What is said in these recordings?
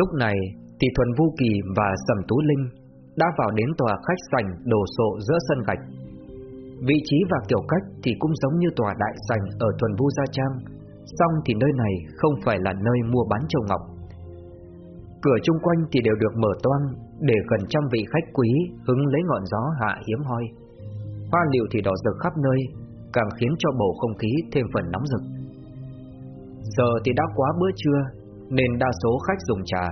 Lúc này thì Thuần Vu Kỳ và Sầm Tú Linh đã vào đến tòa khách sảnh đồ sộ giữa sân gạch. Vị trí và kiểu cách thì cũng giống như tòa đại sảnh ở Thuần Vu Gia Trang, song thì nơi này không phải là nơi mua bán châu ngọc. Cửa chung quanh thì đều được mở toang để gần trăm vị khách quý hứng lấy ngọn gió hạ hiếm hoi. Hoa liệu thì đỏ rực khắp nơi, càng khiến cho bầu không khí thêm phần nóng rực. Giờ thì đã quá bữa trưa, nên đa số khách dùng trà,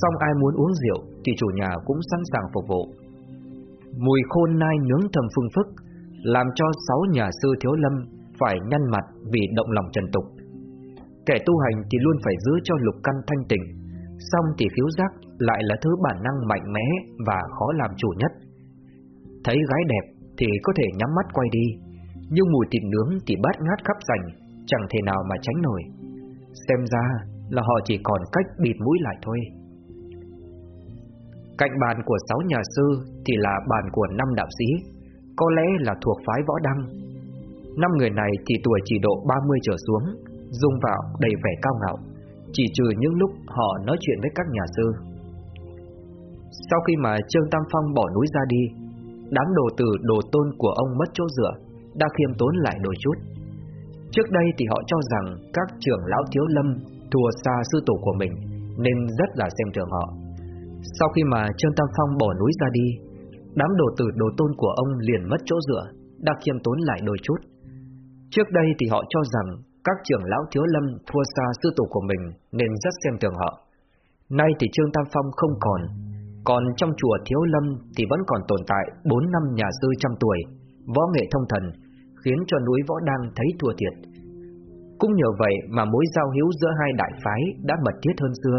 song ai muốn uống rượu thì chủ nhà cũng sẵn sàng phục vụ. Mùi khôn nai nướng thầm phương phức, làm cho sáu nhà sư thiếu lâm phải nhăn mặt vì động lòng trần tục. Kẻ tu hành thì luôn phải giữ cho lục căn thanh tịnh, song thì khiếu giác lại là thứ bản năng mạnh mẽ và khó làm chủ nhất. Thấy gái đẹp thì có thể nhắm mắt quay đi, nhưng mùi thịt nướng thì bát ngát khắp sành, chẳng thể nào mà tránh nổi. Xem ra là họ chỉ còn cách bịt mũi lại thôi. Cạnh bàn của sáu nhà sư thì là bàn của năm đạo sĩ, có lẽ là thuộc phái võ đăng. Năm người này thì tuổi chỉ độ 30 trở xuống, dung vào đầy vẻ cao ngạo, chỉ trừ những lúc họ nói chuyện với các nhà sư. Sau khi mà Trương Tam Phong bỏ núi ra đi, đám đồ tử đồ tôn của ông mất chỗ dựa, đã khiêm tốn lại đôi chút. Trước đây thì họ cho rằng các trưởng lão thiếu lâm thua xa sư tổ của mình, nên rất là xem thường họ. Sau khi mà Trương Tam Phong bỏ núi ra đi, đám đồ tử đồ tôn của ông liền mất chỗ dựa, đã khiêm tốn lại đôi chút. Trước đây thì họ cho rằng các trưởng lão thiếu lâm thua xa sư tổ của mình nên rất xem thường họ. Nay thì Trương Tam Phong không còn, còn trong chùa thiếu lâm thì vẫn còn tồn tại 4 năm nhà sư trăm tuổi, võ nghệ thông thần, khiến cho núi võ đang thấy thua thiệt. Cũng nhờ vậy mà mối giao hiếu giữa hai đại phái đã mật thiết hơn xưa,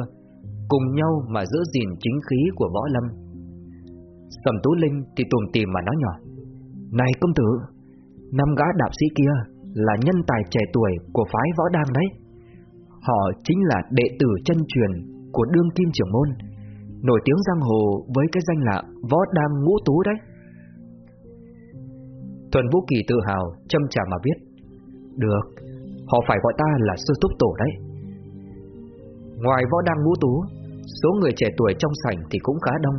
cùng nhau mà giữ gìn chính khí của võ lâm. Sầm Tú Linh thì tùm tìm mà nói nhỏ, Này công tử, năm gã đạp sĩ kia là nhân tài trẻ tuổi của phái võ đăng đấy. Họ chính là đệ tử chân truyền của đương kim trưởng môn, nổi tiếng giang hồ với cái danh là võ đăng ngũ tú đấy. Thuần Vũ Kỳ tự hào, châm trả mà viết. Được, họ phải gọi ta là sư túc tổ đấy. Ngoài võ đăng ngũ tú, số người trẻ tuổi trong sảnh thì cũng khá đông.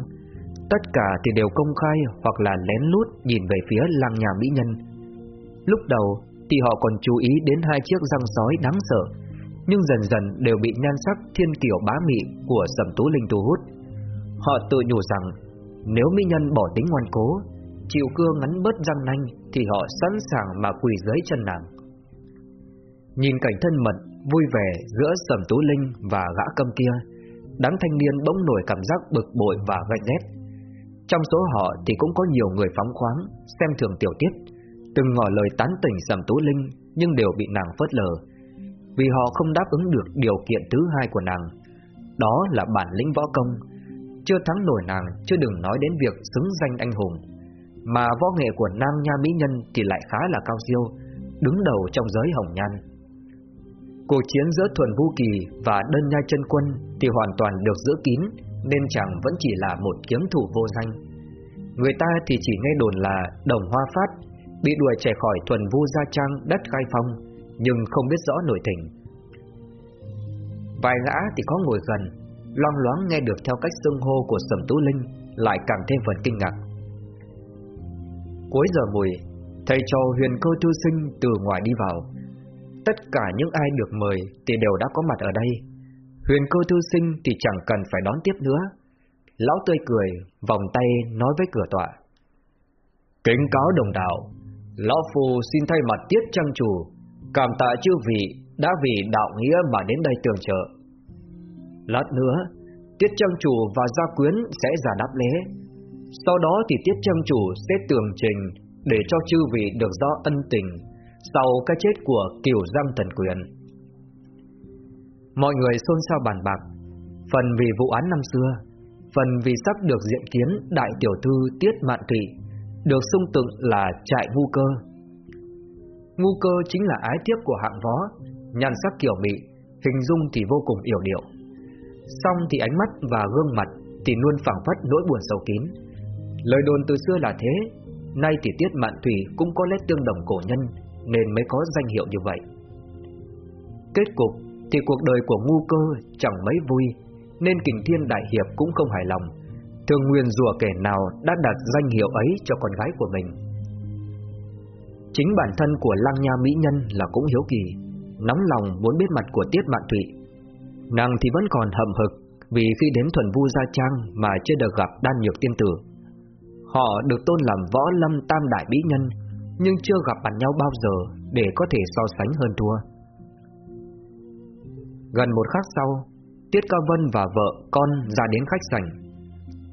Tất cả thì đều công khai hoặc là lén lút nhìn về phía làng nhà mỹ nhân. Lúc đầu thì họ còn chú ý đến hai chiếc răng sói đáng sợ, nhưng dần dần đều bị nhan sắc thiên kiểu bá mị của Sầm Tú Linh thu hút. Họ tự nhủ rằng nếu mỹ nhân bỏ tính ngoan cố, chịu cưa ngắn bớt răng nanh thì họ sẵn sàng mà quỳ dưới chân nàng. Nhìn cảnh thân mật, vui vẻ giữa Sầm Tú Linh và gã câm kia, đám thanh niên bỗng nổi cảm giác bực bội và ganh ghét. Trong số họ thì cũng có nhiều người phóng khoáng, xem thường tiểu tiết, từng ngỏ lời tán tỉnh Sầm Tú Linh nhưng đều bị nàng phớt lờ, vì họ không đáp ứng được điều kiện thứ hai của nàng, đó là bản lĩnh võ công. Chưa thắng nổi nàng, chưa đừng nói đến việc xứng danh anh hùng, mà võ nghệ của nam nha mỹ nhân thì lại khá là cao siêu, đứng đầu trong giới hồng nhan. Cuộc chiến giữa Thuần Vũ Kỳ và Đơn Nhai chân Quân thì hoàn toàn được giữ kín, nên chàng vẫn chỉ là một kiếm thủ vô danh. Người ta thì chỉ nghe đồn là Đồng Hoa Phát bị đuổi chạy khỏi Thuần Vu Gia Trang đất khai phong, nhưng không biết rõ nội tình. Vài gã thì có ngồi gần, loang loáng nghe được theo cách xưng hô của Sầm Tú Linh, lại càng thêm phần kinh ngạc. Cuối giờ mùi, thầy trò huyền cơ thư sinh từ ngoài đi vào. Tất cả những ai được mời thì đều đã có mặt ở đây. Huyền cơ thư sinh thì chẳng cần phải đón tiếp nữa. Lão tươi cười, vòng tay nói với cửa tọa. Kính cáo đồng đạo, Lão Phu xin thay mặt tiết trang chủ, cảm tạ chư vị đã vì đạo nghĩa mà đến đây tường trợ. Lát nữa, tiết trang chủ và gia quyến sẽ giả đáp lễ. Sau đó thì tiết trang chủ sẽ tường trình để cho chư vị được rõ ân tình sau cái chết của Kiều Giang Thần Quyền. Mọi người xôn xao bàn bạc, phần vì vụ án năm xưa, phần vì sắp được diện kiến đại tiểu thư Tiết Mạn Thụy, được xung tượng là trại ngu cơ. Ngu cơ chính là ái tiếp của hạng võ, nhan sắc kiểu mị, hình dung thì vô cùng yểu điệu. Xong thì ánh mắt và gương mặt thì luôn phảng phất nỗi buồn sâu kín. Lời đồn từ xưa là thế, nay thì Tiết Mạn Thủy cũng có nét tương đồng cổ nhân nên mới có danh hiệu như vậy. Kết cục thì cuộc đời của ngu cơ chẳng mấy vui, Nên kình thiên đại hiệp cũng không hài lòng. Thường nguyên rùa kẻ nào đã đặt danh hiệu ấy cho con gái của mình? Chính bản thân của lăng nha mỹ nhân là cũng hiếu kỳ, Nóng lòng muốn biết mặt của Tiết Mạn Thụy. Nàng thì vẫn còn hậm hực Vì khi đến thuần vu gia trang mà chưa được gặp đan nhược tiên tử. Họ được tôn làm võ lâm tam đại mỹ nhân nhưng chưa gặp mặt nhau bao giờ Để có thể so sánh hơn thua. Gần một khắc sau, Tiết Cao Vân và vợ con ra đến khách sảnh.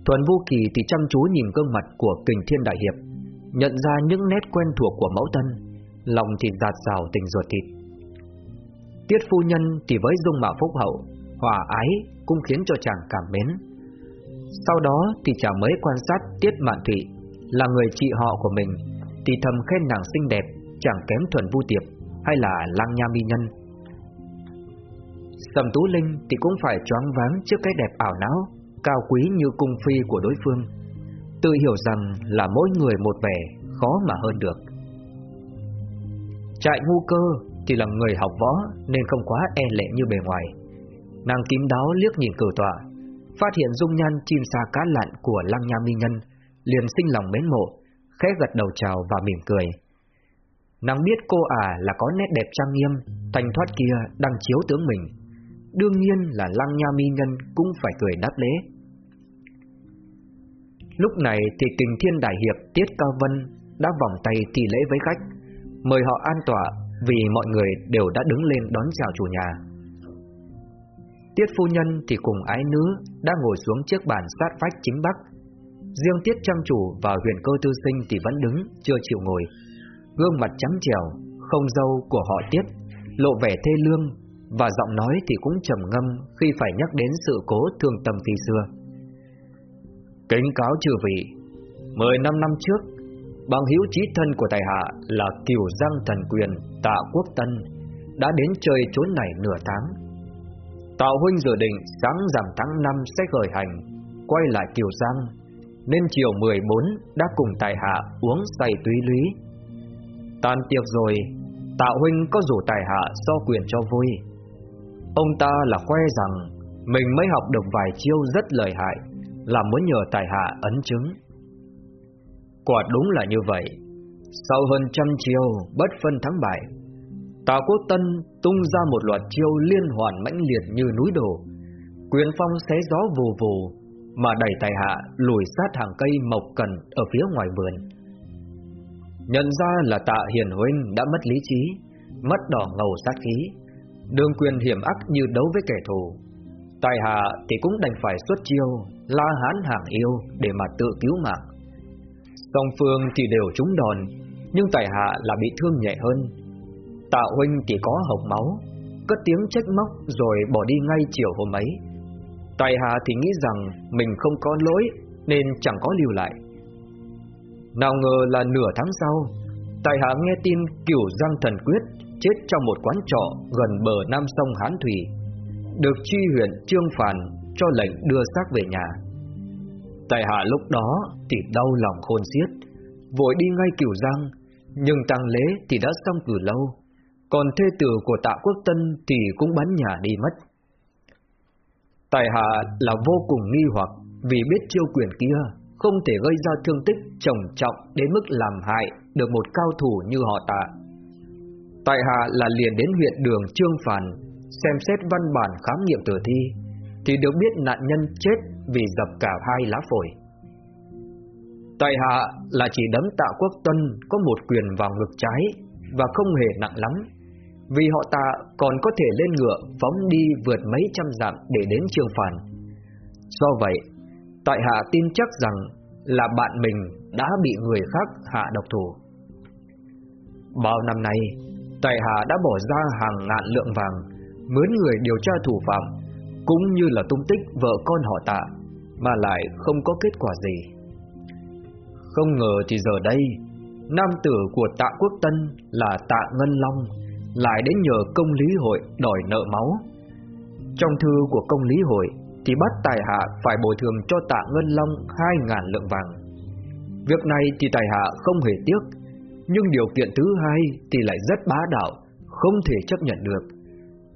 Thuần Vũ Kỳ thì chăm chú nhìn gương mặt của kình thiên đại hiệp, Nhận ra những nét quen thuộc của mẫu thân, Lòng thì giạt rào tình ruột thịt. Tiết phu nhân thì với dung mạo phúc hậu, Hòa ái cũng khiến cho chàng cảm mến. Sau đó thì chàng mới quan sát Tiết Mạn Thụy Là người chị họ của mình thì thầm khen nàng xinh đẹp, Chẳng kém thuần vu tiệp, Hay là lang nha mi nhân. Sầm Tú Linh thì cũng phải choáng váng trước cái đẹp ảo não, Cao quý như cung phi của đối phương. Tự hiểu rằng là mỗi người một vẻ, Khó mà hơn được. Trại ngu cơ thì là người học võ Nên không quá e lệ như bề ngoài. Nàng tím đáo liếc nhìn cử tọa, Phát hiện dung nhan chim sa cá lặn Của lăng nha mi nhân, Liền sinh lòng mến mộ. Khẽ gật đầu chào và mỉm cười. Nàng biết cô ả là có nét đẹp trang nghiêm Thành thoát kia đang chiếu tướng mình. Đương nhiên là lăng nha mi nhân Cũng phải cười đáp lễ. Lúc này thì kình thiên đại hiệp Tiết Cao Vân đã vòng tay thi lễ với khách, Mời họ an tọa vì mọi người đều đã đứng lên đón chào chủ nhà. Tiết phu nhân thì cùng ái nữ đã ngồi xuống chiếc bàn sát vách chính bắc Riêng Tiết trang chủ và huyền cơ tư sinh thì vẫn đứng, chưa chịu ngồi. Gương mặt trắng trẻo, không dâu của họ Tiết Lộ vẻ thê lương và giọng nói thì cũng trầm ngâm khi phải nhắc đến sự cố thương tâm khi xưa. Kính cáo trừ vị Mười năm năm trước Bằng hữu chí thân của tài hạ là Kiều Giang Thần Quyền Tạ Quốc Tân Đã đến chơi chốn này nửa tháng. Tạo huynh dự định sáng giảm tháng 5 sẽ khởi hành Quay lại Kiều Giang. Nên chiều 14 đã cùng tài hạ uống say túy lý Tàn tiệc rồi Tạo huynh có rủ tài hạ so quyền cho vui. Ông ta là khoe rằng Mình mới học được vài chiêu rất lợi hại, Là muốn nhờ tài hạ ấn chứng. Quả đúng là như vậy. Sau hơn trăm chiêu Bất phân thắng bại, Tạ Quốc Tân tung ra một loạt chiêu liên hoàn mãnh liệt như núi đổ. Quyền phong xé gió vù vù mà đẩy tài hạ lùi sát hàng cây mộc cần Ở phía ngoài vườn. Nhận ra là tạ hiền huynh đã mất lý trí, Mất đỏ ngầu sát khí đương quyền hiểm ác như đấu với kẻ thù. Tài hạ thì cũng đành phải xuất chiêu, La hán hàng yêu để mà tự cứu mạng. Song phương thì đều trúng đòn, Nhưng tài hạ là bị thương nhẹ hơn. Tạ huynh thì có hộc máu, Cất tiếng trách móc rồi bỏ đi ngay chiều hôm ấy. Tài Hà thì nghĩ rằng Mình không có lỗi Nên chẳng có lưu lại Nào ngờ là nửa tháng sau Tài Hà nghe tin cửu giang thần quyết Chết trong một quán trọ Gần bờ nam sông Hán Thủy Được tri huyện Trương Phàn Cho lệnh đưa xác về nhà Tài Hà lúc đó thì đau lòng khôn xiết, vội đi ngay Kiều Giang, nhưng tang lễ thì đã xong từ lâu, còn thê tử của Tạ Quốc Tân thì cũng bắn nhà đi mất. Tài hạ là vô cùng nghi hoặc vì biết chiêu quyền kia không thể gây ra thương tích trầm trọng đến mức làm hại được một cao thủ như họ Tạ. Tại hạ là liền đến huyện đường Trương Phàn xem xét văn bản khám nghiệm tử thi thì được biết nạn nhân chết vì dập cả hai lá phổi. Tại hạ là chỉ đấm tạ quốc tân có một quyền vào ngực trái và không hề nặng lắm, vì họ tạ còn có thể lên ngựa phóng đi vượt mấy trăm dặm để đến trường Phàn. Do vậy, tại hạ tin chắc rằng là bạn mình đã bị người khác hạ độc thủ. Bao năm nay, tại hạ đã bỏ ra hàng ngàn lượng vàng, mướn người điều tra thủ phạm, cũng như là tung tích vợ con họ tạ mà lại không có kết quả gì. Không ngờ thì giờ đây, nam tử của tạ quốc tân là tạ Ngân Long lại đến nhờ công lý hội đòi nợ máu. Trong thư của công lý hội thì bắt tài hạ phải bồi thường cho tạ Ngân Long hai ngàn lượng vàng. Việc này thì tài hạ không hề tiếc, nhưng điều kiện thứ hai thì lại rất bá đạo, không thể chấp nhận được.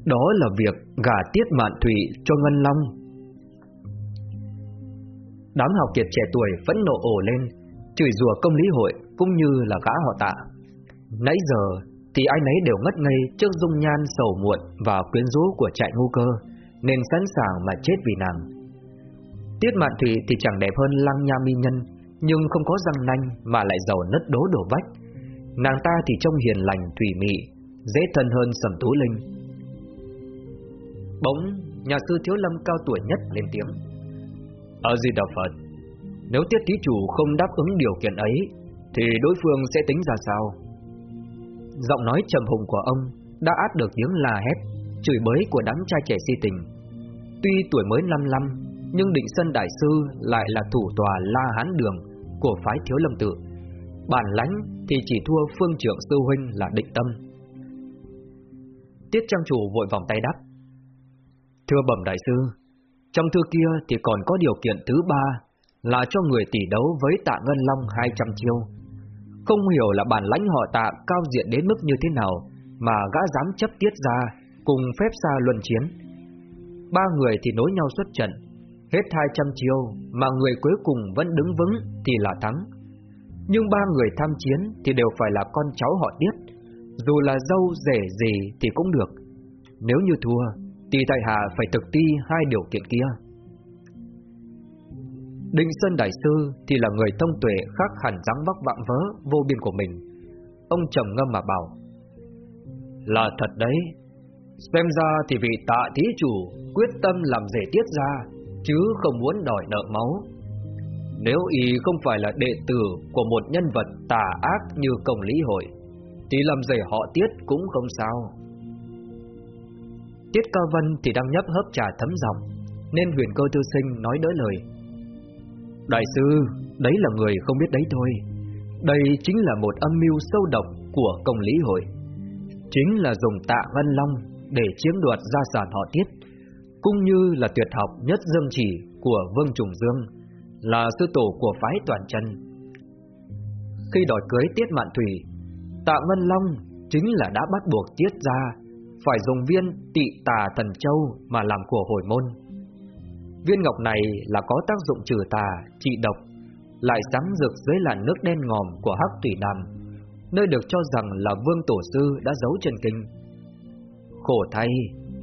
Đó là việc gả tiết mạn thủy cho Ngân Long Đám học kiệt trẻ tuổi vẫn nộ ổ lên, chửi rủa công lý hội cũng như là gã họ tạ. Nãy giờ thì ai nấy đều ngất ngây trước dung nhan sầu muộn và quyến rũ của trại ngu cơ, nên sẵn sàng mà chết vì nàng. Tiết Mạn Thủy thì chẳng đẹp hơn Lăng Nha Mi Nhân, nhưng không có răng nanh mà lại giàu nứt đố đổ vách. Nàng ta thì trông hiền lành thủy mị, dễ thân hơn Sầm Tú Linh. Bỗng, nhà sư Thiếu Lâm cao tuổi nhất lên tiếng. Ở gì đạo Phật, nếu tiết thí chủ không đáp ứng điều kiện ấy, thì đối phương sẽ tính ra sao? Giọng nói trầm hùng của ông đã át được tiếng la hét, chửi bới của đám trai trẻ si tình. Tuy tuổi mới 55, nhưng Định Sân Đại Sư lại là thủ tòa La Hán Đường của phái Thiếu Lâm Tự. Bản lãnh thì chỉ thua phương trưởng sư huynh là Định Tâm. Tiết Trang Chủ vội vòng tay đáp. Thưa bẩm đại sư, trong thư kia thì còn có điều kiện thứ ba là cho người tỷ đấu với tạ Ngân Long 200 chiêu. Không hiểu là bản lãnh họ tạ cao diện đến mức như thế nào mà gã dám chấp tiết ra cùng phép xa luân chiến. Ba người thì nối nhau xuất trận, hết 200 chiêu mà người cuối cùng vẫn đứng vững thì là thắng. Nhưng ba người tham chiến thì đều phải là con cháu họ tiết, dù là dâu rể gì thì cũng được. Nếu như thua, thì tại hạ phải thực thi hai điều kiện kia. Đinh Sơn Đại Sư thì là người thông tuệ khác hẳn dáng vóc vạm vỡ vô biên của mình. Ông trầm ngâm mà bảo. Là thật đấy, xem ra thì vị tạ thí chủ quyết tâm làm rể tiết ra, chứ không muốn đòi nợ máu. Nếu y không phải là đệ tử của một nhân vật tà ác như công lý hội, thì làm rể họ tiết cũng không sao. Tiết Cao Vân thì đang nhấp hớp trà thấm giọng, nên huyền cơ tư sinh nói đỡ lời. Đại sư, đấy là người không biết đấy thôi. Đây chính là một âm mưu sâu độc của công lý hội. Chính là dùng tạ Văn long để chiếm đoạt gia sản họ tiết, cũng như là tuyệt học nhất dương chỉ của Vương Trùng Dương, là sư tổ của phái toàn chân. Khi đòi cưới Tiết Mạn Thủy, Tạ Văn Long chính là đã bắt buộc Tiết ra phải dùng viên tị tà thần châu mà làm của hồi môn. Viên ngọc này là có tác dụng trừ tà, trị độc, lại sáng rực dưới làn nước đen ngòm của Hắc Thủy Đàm, nơi được cho rằng là Vương Tổ Sư đã giấu chân kinh. Khổ thay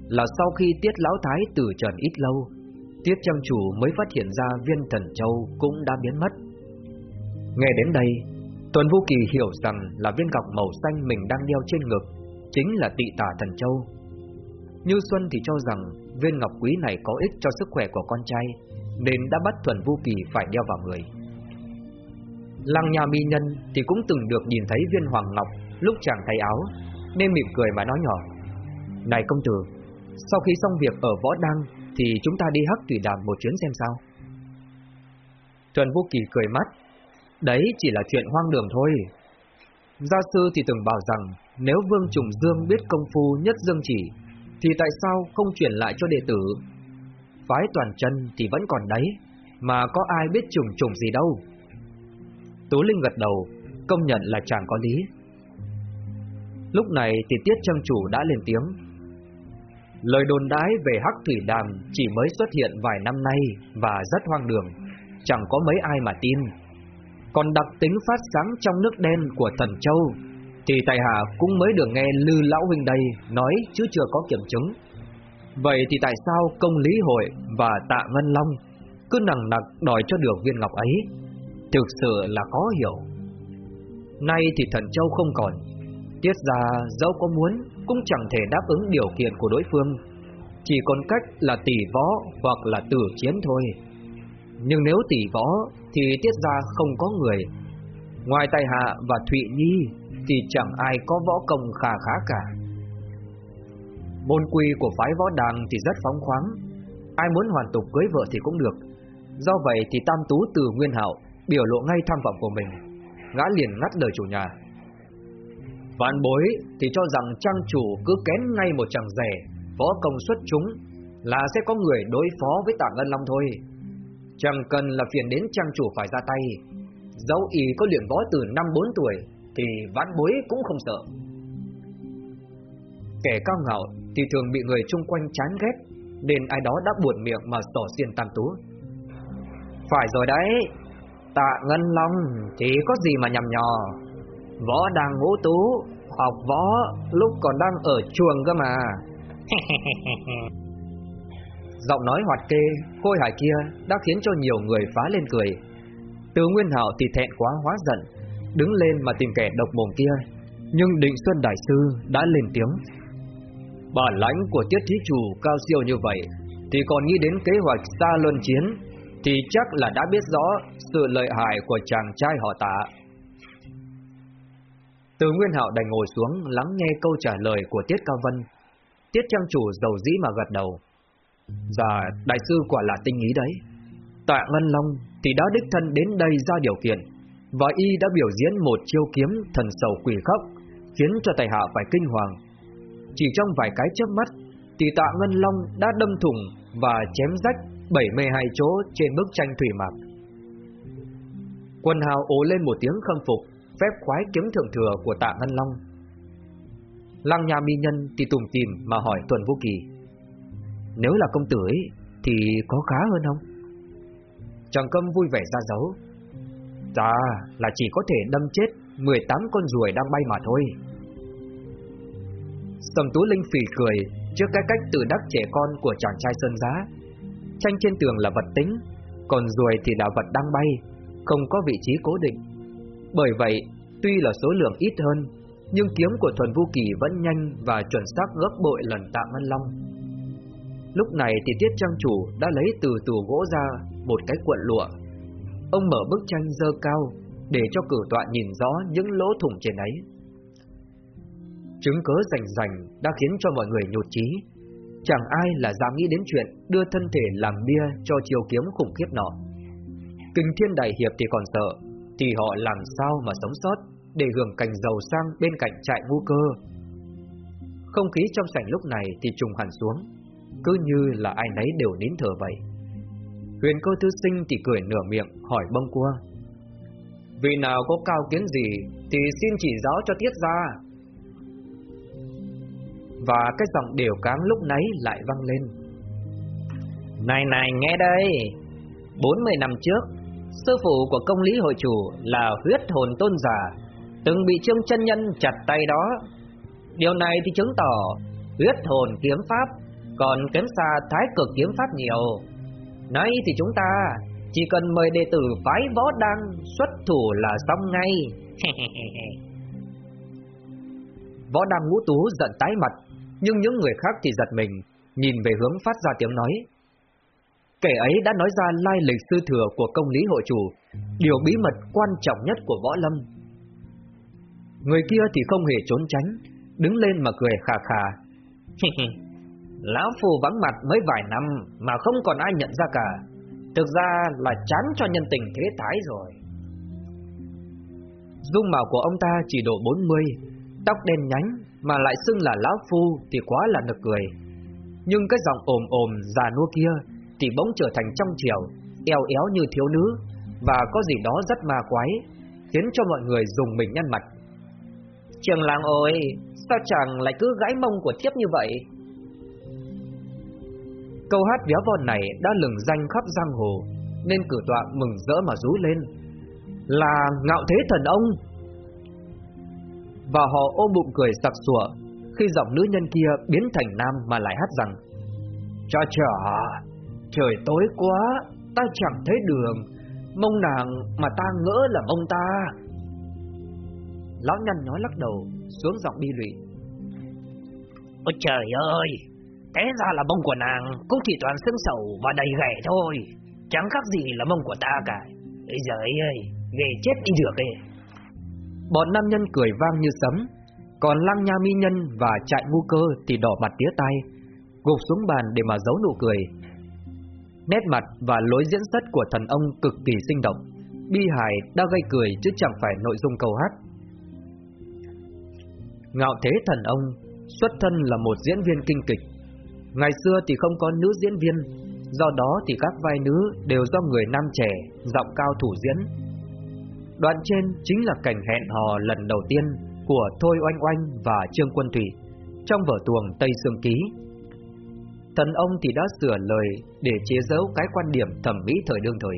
là sau khi Tiết Lão Thái từ trần ít lâu, Tiết Trang Chủ mới phát hiện ra viên thần châu cũng đã biến mất. Nghe đến đây, Tuần Vũ Kỳ hiểu rằng là viên ngọc màu xanh mình đang đeo trên ngực chính là tị tà thần châu. Như Xuân thì cho rằng viên ngọc quý này có ích cho sức khỏe của con trai, nên đã bắt Thuần Vũ Kỳ phải đeo vào người. Lăng nhà mi nhân thì cũng từng được nhìn thấy viên hoàng ngọc lúc chàng thay áo, nên mỉm cười mà nói nhỏ. Này công tử, sau khi xong việc ở Võ Đăng thì chúng ta đi hắc thủy đàm một chuyến xem sao. Thuần Vũ Kỳ cười mắt, đấy chỉ là chuyện hoang đường thôi. Gia sư thì từng bảo rằng nếu Vương Trùng Dương biết công phu nhất dương chỉ, thì tại sao không chuyển lại cho đệ tử? Phái toàn chân thì vẫn còn đấy, mà có ai biết trùng trùng gì đâu. Tú Linh gật đầu, công nhận là chẳng có lý. Lúc này thì Tiết Trang Chủ đã lên tiếng. Lời đồn đái về Hắc Thủy Đàm chỉ mới xuất hiện vài năm nay và rất hoang đường, chẳng có mấy ai mà tin. Còn đặc tính phát sáng trong nước đen của thần châu thì Tài hạ cũng mới được nghe Lư Lão Huynh đây nói chứ chưa có kiểm chứng. Vậy thì tại sao công lý hội và tạ Ngân Long cứ nặng nặc đòi cho được viên ngọc ấy? Thực sự là khó hiểu. Nay thì thần châu không còn, tiết ra dẫu có muốn cũng chẳng thể đáp ứng điều kiện của đối phương, chỉ còn cách là tỷ võ hoặc là tử chiến thôi. Nhưng nếu tỷ võ thì tiết ra không có người. Ngoài Tài Hạ và Thụy Nhi thì chẳng ai có võ công khả khá cả. Môn quy của phái võ đàng thì rất phóng khoáng, ai muốn hoàn tục cưới vợ thì cũng được. Do vậy thì Tam Tú từ Nguyên Hạo biểu lộ ngay tham vọng của mình, gã liền ngắt lời chủ nhà. Vạn bối thì cho rằng trang chủ cứ kén ngay một chàng rẻ, võ công xuất chúng là sẽ có người đối phó với Tạ Ngân Long thôi. Chẳng cần là phiền đến trang chủ phải ra tay, dẫu ý có luyện võ từ năm bốn tuổi thì vãn bối cũng không sợ. Kẻ cao ngạo thì thường bị người chung quanh chán ghét, nên ai đó đã buồn miệng mà tỏ xiên tam tú. Phải rồi đấy, tạ Ngân Long thì có gì mà nhầm nhò. Võ đang ngũ tú, học võ lúc còn đang ở chuồng cơ mà. Giọng nói hoạt kê, khôi hài kia đã khiến cho nhiều người phá lên cười. Từ Nguyên Hạo thì thẹn quá hóa giận, đứng lên mà tìm kẻ độc mồm kia. Nhưng Định Xuân Đại Sư đã lên tiếng. Bản lãnh của tiết thí chủ cao siêu như vậy, thì còn nghĩ đến kế hoạch xa luân chiến, thì chắc là đã biết rõ sự lợi hại của chàng trai họ tạ. Từ Nguyên Hạo đành ngồi xuống lắng nghe câu trả lời của Tiết Cao Vân. Tiết Trang Chủ giàu dĩ mà gật đầu. Dạ, đại sư quả là tinh ý đấy. Tạ Ngân Long thì đã đích thân đến đây ra điều kiện, và y đã biểu diễn một chiêu kiếm thần sầu quỷ khóc, khiến cho tài hạ phải kinh hoàng. Chỉ trong vài cái chớp mắt, Tỷ Tạ Ngân Long đã đâm thủng và chém rách 72 chỗ trên bức tranh thủy mặc. Quân hào ố lên một tiếng khâm phục, phép khoái kiếm thượng thừa của Tạ Ngân Long. Lăng nhà mi nhân thì tùng tìm mà hỏi Tuần Vũ Kỳ. Nếu là công tử ấy, thì có khá hơn không? Tràng Câm vui vẻ ra dấu. Dạ, là chỉ có thể đâm chết 18 con ruồi đang bay mà thôi. Sầm Tú Linh phỉ cười trước cái cách tự đắc trẻ con của chàng trai sơn giá. Tranh trên tường là vật tính, còn ruồi thì là vật đang bay, không có vị trí cố định. Bởi vậy, tuy là số lượng ít hơn, nhưng kiếm của Thuần vũ Kỳ vẫn nhanh và chuẩn xác gấp bội lần Tạ Ngân Long. Lúc này thì Tiết Trang Chủ đã lấy từ tủ gỗ ra một cái cuộn lụa. Ông mở bức tranh dơ cao để cho cử tọa nhìn rõ những lỗ thủng trên ấy. Chứng cớ rành rành đã khiến cho mọi người nhột chí. Chẳng ai là dám nghĩ đến chuyện đưa thân thể làm bia cho chiều kiếm khủng khiếp nọ. Kinh thiên đại hiệp thì còn sợ, thì họ làm sao mà sống sót để hưởng cảnh giàu sang bên cạnh trại ngu cơ. Không khí trong sảnh lúc này thì trùng hẳn xuống, cứ như là ai nấy đều nín thở vậy. Huyền cơ thư sinh thì cười nửa miệng hỏi bông cua. Vì nào có cao kiến gì thì xin chỉ giáo cho tiết ra. Và cái giọng đều cáng lúc nấy lại vang lên. Này này nghe đây, 40 năm trước, sư phụ của công lý hội chủ là huyết hồn tôn giả, từng bị trương chân nhân chặt tay đó. Điều này thì chứng tỏ huyết hồn kiếm pháp còn kém xa thái cực kiếm pháp nhiều. Nay thì chúng ta chỉ cần mời đệ tử phái võ đăng xuất thủ là xong ngay. võ đăng ngũ tú giận tái mặt, nhưng những người khác thì giật mình, nhìn về hướng phát ra tiếng nói. Kẻ ấy đã nói ra lai lịch sư thừa của công lý hội chủ, điều bí mật quan trọng nhất của võ lâm. Người kia thì không hề trốn tránh, đứng lên mà cười khà khà. Lão Phù vắng mặt mấy vài năm mà không còn ai nhận ra cả. Thực ra là chán cho nhân tình thế thái rồi. Dung mạo của ông ta chỉ độ 40, tóc đen nhánh mà lại xưng là Lão Phu thì quá là nực cười. Nhưng cái giọng ồm ồm già nua kia thì bỗng trở thành trong chiều, eo éo như thiếu nữ và có gì đó rất ma quái, khiến cho mọi người dùng mình nhăn mặt. Trường làng ơi, sao chàng lại cứ gãi mông của thiếp như vậy? Câu hát véo von này đã lừng danh khắp giang hồ, nên cử tọa mừng rỡ mà rú lên. Là ngạo thế thần ông! Và họ ôm bụng cười sặc sủa khi giọng nữ nhân kia biến thành nam mà lại hát rằng Cha chả, trời tối quá, ta chẳng thấy đường, mông nàng mà ta ngỡ là mông ta. Lão nhăn nhói lắc đầu, xuống giọng bi lụy. Ôi trời ơi, Té ra là mông của nàng cũng chỉ toàn xương sầu và đầy ghẻ thôi. Chẳng khác gì là mông của ta cả. Ê giời ơi, ghê chết đi được ấy. Bọn nam nhân cười vang như sấm. Còn lăng nha mi nhân và chạy ngu cơ thì đỏ mặt tía tay Gục xuống bàn để mà giấu nụ cười. Nét mặt và lối diễn xuất của thần ông cực kỳ sinh động. Bi hài đã gây cười chứ chẳng phải nội dung câu hát. Ngạo thế thần ông Xuất thân là một diễn viên kinh kịch. Ngày xưa thì không có nữ diễn viên, do đó thì các vai nữ đều do người nam trẻ, giọng cao thủ diễn. Đoạn trên chính là cảnh hẹn hò lần đầu tiên của Thôi Oanh Oanh và Trương Quân Thủy trong vở tuồng Tây Sương Ký. Thần ông thì đã sửa lời để chế giấu cái quan điểm thẩm mỹ thời đương thời.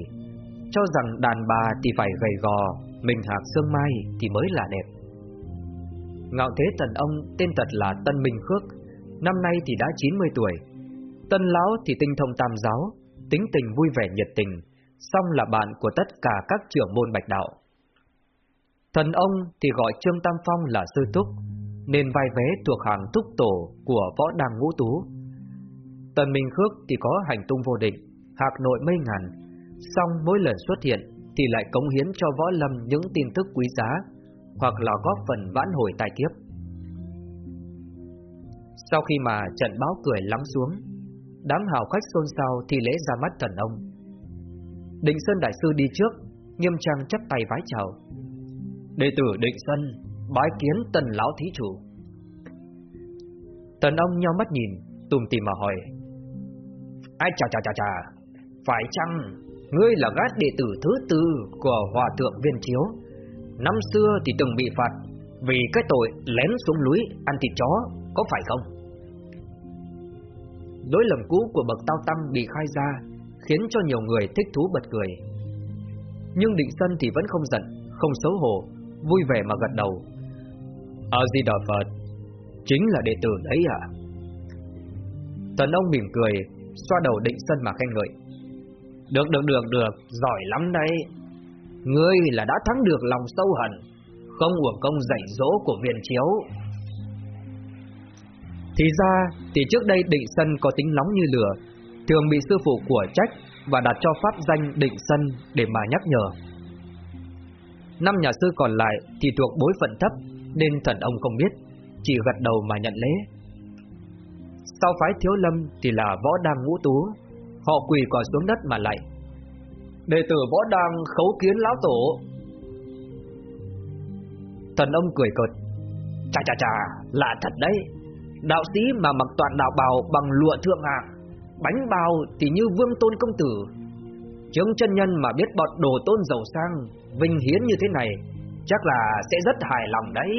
cho rằng đàn bà thì phải gầy gò, mình hạc sương mai thì mới là đẹp. Ngạo thế tần ông tên thật là Tân Minh Khước, năm nay thì đã 90 tuổi. Tân lão thì tinh thông tam giáo, tính tình vui vẻ nhiệt tình, song là bạn của tất cả các trưởng môn bạch đạo. Thần ông thì gọi Trương Tam Phong là sư túc, nên vai vé thuộc hàng túc tổ của võ đăng ngũ tú. Tần Minh Khước thì có hành tung vô định, hạc nội mây ngàn, song mỗi lần xuất hiện thì lại cống hiến cho võ lâm những tin tức quý giá, hoặc là góp phần vãn hồi tài kiếp. Sau khi mà trận báo cười lắng xuống, đám hào khách xôn xao thì lễ ra mắt thần ông. Định Sơn Đại Sư đi trước, nghiêm trang chắp tay vái chào. Đệ tử Định Sơn, bái kiến tần lão thí chủ. Tần ông nhau mắt nhìn, tùm tìm mà hỏi. Ai chà chà chà chà, phải chăng ngươi là gác đệ tử thứ tư của Hòa Thượng Viên Chiếu? Năm xưa thì từng bị phạt vì cái tội lén xuống núi ăn thịt chó, có phải không? Lỗi lầm cũ của bậc tao tâm bị khai ra, khiến cho nhiều người thích thú bật cười. Nhưng định sân thì vẫn không giận, không xấu hổ, vui vẻ mà gật đầu. A Di Đà Phật, chính là đệ tử đấy à? Tần ông mỉm cười, xoa đầu định sân mà khen ngợi. Được được được được, giỏi lắm đấy. Ngươi là đã thắng được lòng sâu hận, không uổng công dạy dỗ của viên chiếu. Thì ra, thì trước đây định sân có tính nóng như lửa, thường bị sư phụ của trách và đặt cho pháp danh định sân để mà nhắc nhở. Năm nhà sư còn lại thì thuộc bối phận thấp nên thần ông không biết, chỉ gật đầu mà nhận lễ. Sau phái thiếu lâm thì là võ đăng ngũ tú, họ quỳ cò xuống đất mà lạy. Đệ tử võ đăng khấu kiến lão tổ. Thần ông cười cợt. Chà chà chà, lạ thật đấy. Đạo sĩ mà mặc toàn đạo bào bằng lụa thượng hạng, bánh bao thì như vương tôn công tử. trương chân nhân mà biết bọn đồ tôn giàu sang, vinh hiến như thế này, chắc là sẽ rất hài lòng đấy.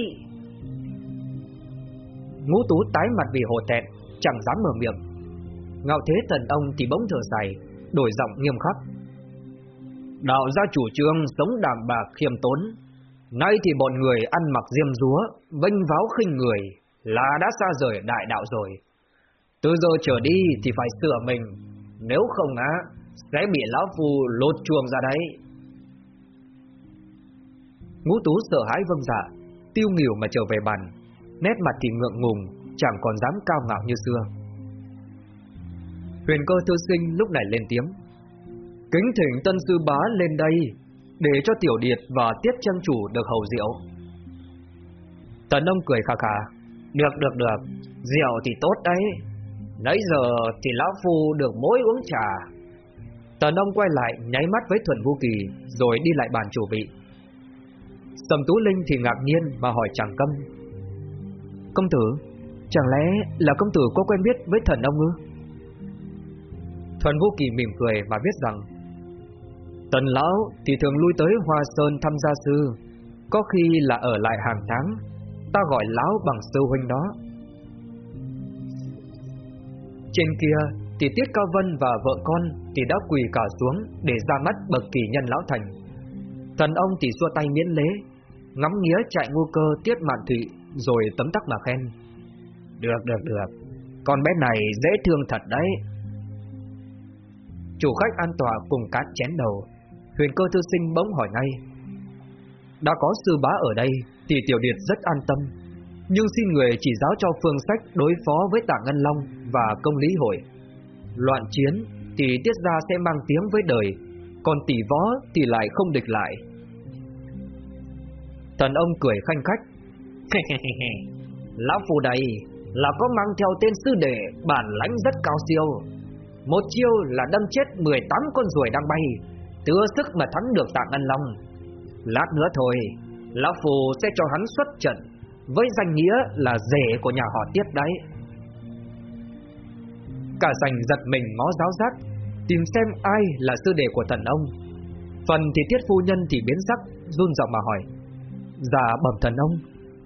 Ngũ tú tái mặt vì hồ tẹn chẳng dám mở miệng. Ngạo thế thần ông thì bỗng thở dài, đổi giọng nghiêm khắc. Đạo gia chủ trương sống đạm bạc khiêm tốn, nay thì bọn người ăn mặc diêm rúa, vênh váo khinh người, là đã xa rời đại đạo rồi. Từ giờ trở đi thì phải sửa mình, nếu không á, sẽ bị lão phù lột chuồng ra đấy. Ngũ tú sợ hãi vâng dạ, tiêu nghỉu mà trở về bàn, nét mặt thì ngượng ngùng, chẳng còn dám cao ngạo như xưa. Huyền cơ thư sinh lúc này lên tiếng. Kính thỉnh tân sư bá lên đây, để cho tiểu điệt và tiết trang chủ được hầu rượu. Tần ông cười khà khà. Được được được, rượu thì tốt đấy. Nãy giờ thì lão phu được mỗi uống trà. Tần ông quay lại nháy mắt với Thuần Vũ Kỳ, rồi đi lại bàn chủ vị. Sầm Tú Linh thì ngạc nhiên mà hỏi chàng câm. Công tử, chẳng lẽ là công tử có quen biết với thần ông ư? Thuần Vũ Kỳ mỉm cười mà biết rằng Tần Lão thì thường lui tới Hoa Sơn thăm gia sư, có khi là ở lại hàng tháng, ta gọi Lão bằng sư huynh đó. Trên kia thì Tiết Cao Vân và vợ con thì đã quỳ cả xuống để ra mắt bậc kỳ nhân Lão Thành. Thần ông thì xua tay miễn lễ, ngắm nghía chạy ngu cơ Tiết Mạn Thụy rồi tấm tắc mà khen. Được, được, được, con bé này dễ thương thật đấy. Chủ khách an tòa cùng cát chén đầu, huyền cơ thư sinh bỗng hỏi ngay. Đã có sư bá ở đây thì tiểu điệt rất an tâm, nhưng xin người chỉ giáo cho phương sách đối phó với tạ Ngân Long và công lý hội. Loạn chiến thì tiết ra sẽ mang tiếng với đời, còn tỷ võ thì lại không địch lại. Thần ông cười khanh khách. Lão phù đầy là có mang theo tên sư đệ bản lãnh rất cao siêu. Một chiêu là đâm chết 18 con ruồi đang bay, tứa sức mà thắng được tạ ngân long. Lát nữa thôi, Lão phù sẽ cho hắn xuất trận, với danh nghĩa là rể của nhà họ tiết đấy. Cả sành giật mình ngó giáo giác, tìm xem ai là sư đệ của thần ông. Phần thì tiết phu nhân thì biến sắc, run giọng mà hỏi. Dạ bẩm thần ông,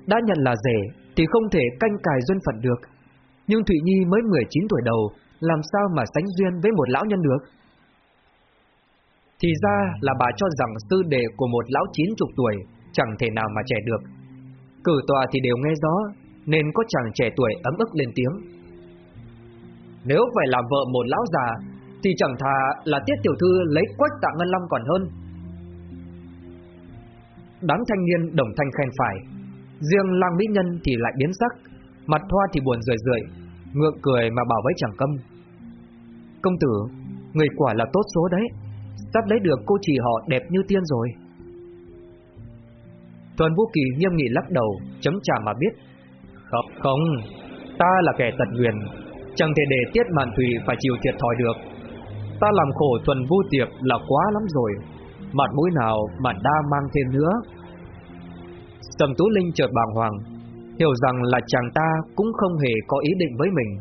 đã nhận là rể thì không thể canh cài duyên phận được. Nhưng Thụy Nhi mới 19 tuổi đầu, làm sao mà sánh duyên với một lão nhân được? Thì ra là bà cho rằng sư đệ của một lão chín chục tuổi chẳng thể nào mà trẻ được. Cử tòa thì đều nghe rõ, nên có chàng trẻ tuổi ấm ức lên tiếng. Nếu phải làm vợ một lão già, thì chẳng thà là tiết tiểu thư lấy quách tạ ngân long còn hơn. Đám thanh niên đồng thanh khen phải, riêng lang mỹ nhân thì lại biến sắc, mặt thoa thì buồn rười rượi, ngượng cười mà bảo với chàng câm. Công tử, người quả là tốt số đấy, sắp lấy được cô chỉ họ đẹp như tiên rồi. Tuần Vũ Kỳ nghiêm nghị lắc đầu, chấm trả mà biết. Không, không, ta là kẻ tật nguyền, chẳng thể để Tiết Mạn Thủy phải chịu thiệt thòi được. Ta làm khổ Tuần Vũ Tiệp là quá lắm rồi, mặt mũi nào mà đa mang thêm nữa. Sầm Tú Linh chợt bàng hoàng, hiểu rằng là chàng ta cũng không hề có ý định với mình.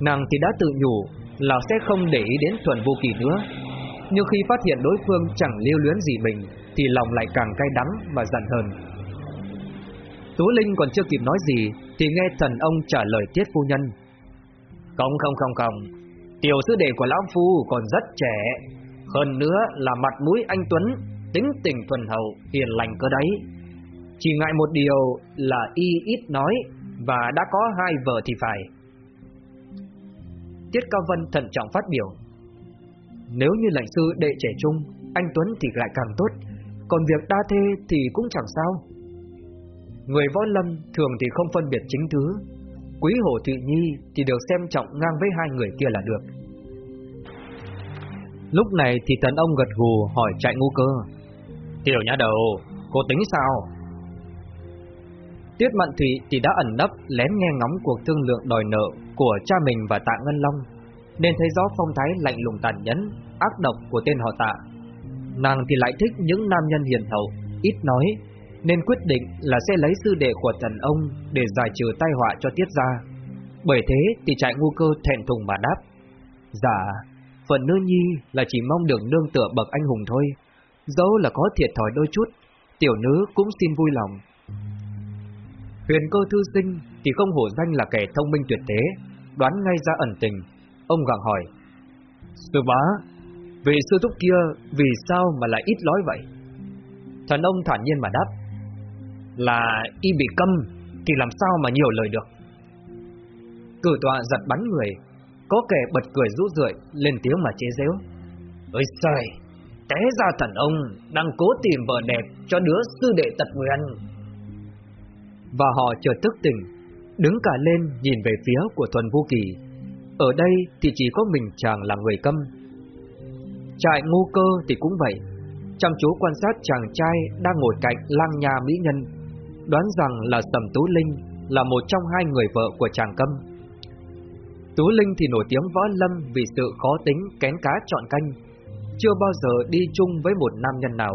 Nàng thì đã tự nhủ là sẽ không để ý đến Tuần Vũ Kỳ nữa. Nhưng khi phát hiện đối phương chẳng lưu luyến gì mình, thì lòng lại càng cay đắng và giận hờn. Tú Linh còn chưa kịp nói gì thì nghe thần ông trả lời Tiết phu nhân. Không không không không, tiểu sư đệ của lão phu còn rất trẻ, hơn nữa là mặt mũi anh tuấn, tính tình thuần hậu, hiền lành cơ đấy. Chỉ ngại một điều là y ít nói và đã có hai vợ thì phải. Tiết Cao Vân thận trọng phát biểu. Nếu như lãnh sư đệ trẻ trung, anh Tuấn thì lại càng tốt, còn việc đa thê thì cũng chẳng sao. Người võ lâm thường thì không phân biệt chính thứ, quý hồ Thụy Nhi thì được xem trọng ngang với hai người kia là được. Lúc này thì tần ông gật gù hỏi chạy ngu cơ. Tiểu nhã đầu, cô tính sao? Tiết Mạn Thụy thì đã ẩn nấp lén nghe ngóng cuộc thương lượng đòi nợ của cha mình và Tạ Ngân Long, nên thấy rõ phong thái lạnh lùng tàn nhẫn, ác độc của tên họ Tạ. Nàng thì lại thích những nam nhân hiền hậu, ít nói, nên quyết định là sẽ lấy sư đệ của thần ông để giải trừ tai họa cho Tiết gia. Bởi thế thì trại ngu cơ thẹn thùng mà đáp. Dạ, phần nữ nhi là chỉ mong được nương tựa bậc anh hùng thôi, dẫu là có thiệt thòi đôi chút, tiểu nữ cũng xin vui lòng. Huyền cơ thư sinh thì không hổ danh là kẻ thông minh tuyệt thế, đoán ngay ra ẩn tình. Ông gặng hỏi, Sư bá, vị sư thúc kia vì sao mà lại ít nói vậy? Thần ông thản nhiên mà đáp, là y bị câm thì làm sao mà nhiều lời được. Cử tọa giật bắn người, có kẻ bật cười rũ rượi lên tiếng mà chế giễu. Ôi trời, té ra thần ông đang cố tìm vợ đẹp cho đứa sư đệ tật nguyên. Và họ chợt tức tỉnh, đứng cả lên nhìn về phía của Thuần Vô Kỳ. Ở đây thì chỉ có mình chàng là người câm. Trại ngu cơ thì cũng vậy, chăm chú quan sát chàng trai đang ngồi cạnh lang nhà mỹ nhân, đoán rằng là Sầm Tú Linh là một trong hai người vợ của chàng câm. Tú Linh thì nổi tiếng võ lâm vì sự khó tính kén cá chọn canh, chưa bao giờ đi chung với một nam nhân nào.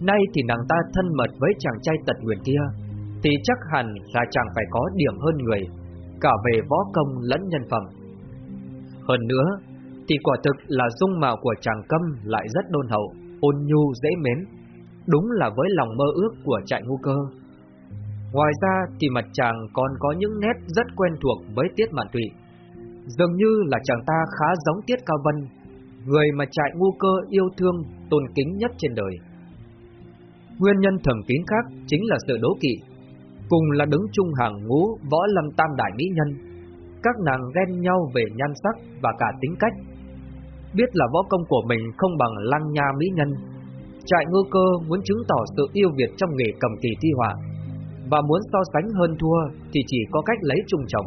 Nay thì nàng ta thân mật với chàng trai tật nguyền kia, thì chắc hẳn là chàng phải có điểm hơn người, cả về võ công lẫn nhân phẩm. Hơn nữa, thì quả thực là dung mạo của chàng câm lại rất đôn hậu, ôn nhu dễ mến, đúng là với lòng mơ ước của trại ngu cơ. Ngoài ra thì mặt chàng còn có những nét rất quen thuộc với Tiết Mạn Thụy. Dường như là chàng ta khá giống Tiết Cao Vân, người mà trại ngu cơ yêu thương, tôn kính nhất trên đời. Nguyên nhân thầm kín khác chính là sự đố kỵ, cùng là đứng chung hàng ngũ võ lâm tam đại mỹ nhân. Các nàng ghen nhau về nhan sắc và cả tính cách. Biết là võ công của mình không bằng lăng nha mỹ nhân, trại Ngô cơ muốn chứng tỏ sự yêu Việt trong nghề cầm kỳ thi họa, và muốn so sánh hơn thua thì chỉ có cách lấy chung chồng.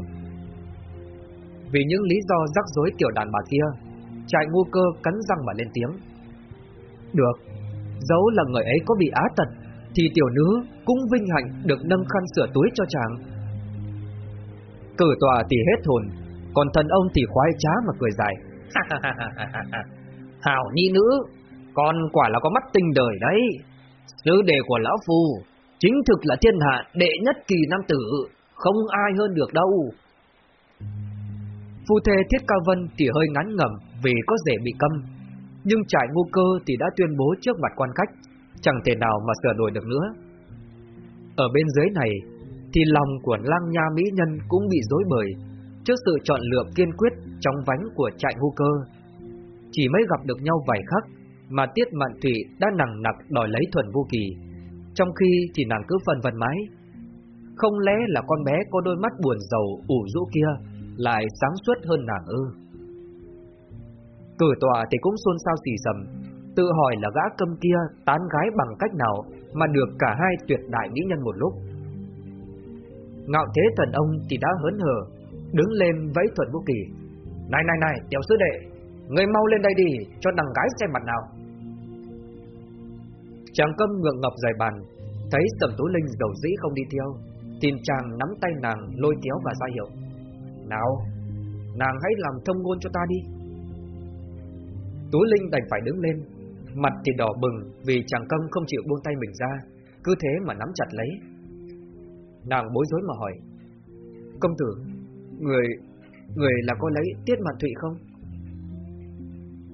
Vì những lý do rắc rối kiểu đàn bà kia, trại ngu cơ cắn răng mà lên tiếng. Được, dẫu là người ấy có bị á tật, thì tiểu nữ cũng vinh hạnh được nâng khăn sửa túi cho chàng. Cử tòa thì hết hồn, còn thần ông thì khoái trá mà cười dài. Hảo nhi nữ, con quả là có mắt tinh đời đấy. sứ đề của lão phu, chính thực là thiên hạ đệ nhất kỳ nam tử, không ai hơn được đâu. Phu thê Thiết Cao Vân thì hơi ngắn ngẩm vì có rể bị câm, nhưng trại ngu cơ thì đã tuyên bố trước mặt quan khách, chẳng thể nào mà sửa đổi được nữa. Ở bên dưới này, thì lòng của lang nha mỹ nhân cũng bị dối bời trước sự chọn lựa kiên quyết trong vánh của trại ngu cơ. Chỉ mới gặp được nhau vài khắc, mà Tiết Mạn Thụy đã nặng nặc đòi lấy Thuần Vô Kỳ, trong khi thì nàng cứ phần vần mái. Không lẽ là con bé có đôi mắt buồn giàu ủ rũ kia lại sáng suốt hơn nàng ư? Cử tòa thì cũng xôn xao xì sầm, tự hỏi là gã câm kia tán gái bằng cách nào mà được cả hai tuyệt đại mỹ nhân một lúc. Ngạo thế thần ông thì đã hớn hở, đứng lên vẫy thuận vũ Kỳ. Này này này, tiểu sư đệ, người mau lên đây đi, cho đằng gái xem mặt nào. Chàng câm ngượng ngọc dài bàn, thấy Sầm Tú Linh dầu dĩ không đi theo, tìm chàng nắm tay nàng lôi kéo và ra hiệu. Nào, nàng hãy làm thông ngôn cho ta đi. Tú Linh đành phải đứng lên, mặt thì đỏ bừng vì chàng câm không chịu buông tay mình ra, cứ thế mà nắm chặt lấy. Nàng bối rối mà hỏi, công tử, người, người là có lấy tiết mạn thụy không?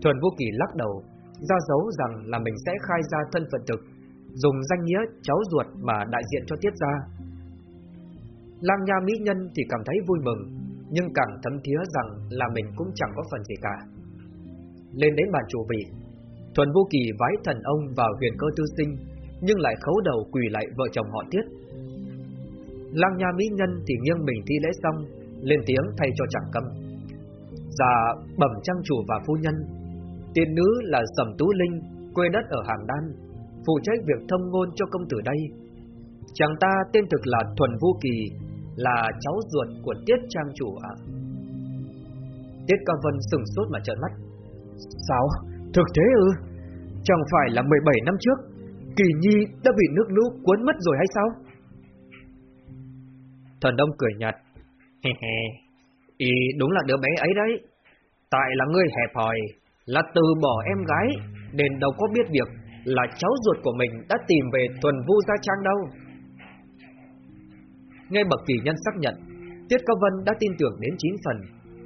Thuần Vô Kỳ lắc đầu, ra dấu rằng là mình sẽ khai ra thân phận thực, dùng danh nghĩa cháu ruột mà đại diện cho tiết gia. Lang Nha Mỹ Nhân thì cảm thấy vui mừng, nhưng càng thấm thía rằng là mình cũng chẳng có phần gì cả. Lên đến bàn chủ vị, Thuần Vô Kỳ vái thần ông vào huyền cơ tư sinh, nhưng lại khấu đầu quỳ lại vợ chồng họ tiết. Lang Nha Mỹ Nhân thì nghiêng mình thi lễ xong, lên tiếng thay cho chẳng câm. Dạ bẩm trang chủ và phu nhân, tiên nữ là Sầm Tú Linh, quê đất ở Hàng Đan, phụ trách việc thông ngôn cho công tử đây. Chàng ta tên thực là Thuần Vô Kỳ, là cháu ruột của Tiết Trang Chủ ạ. Tiết Cao Vân sừng sốt mà trợn mắt. Sao? Thực thế ư? Chẳng phải là 17 năm trước, Kỳ Nhi đã bị nước lũ cuốn mất rồi hay sao? Thần Đông cười nhạt. He he, ý đúng là đứa bé ấy đấy. Tại là ngươi hẹp hòi, là từ bỏ em gái, nên đâu có biết việc là cháu ruột của mình đã tìm về tuần vu gia trang đâu. Nghe bậc kỳ nhân xác nhận, Tiết Cao Vân đã tin tưởng đến chín phần,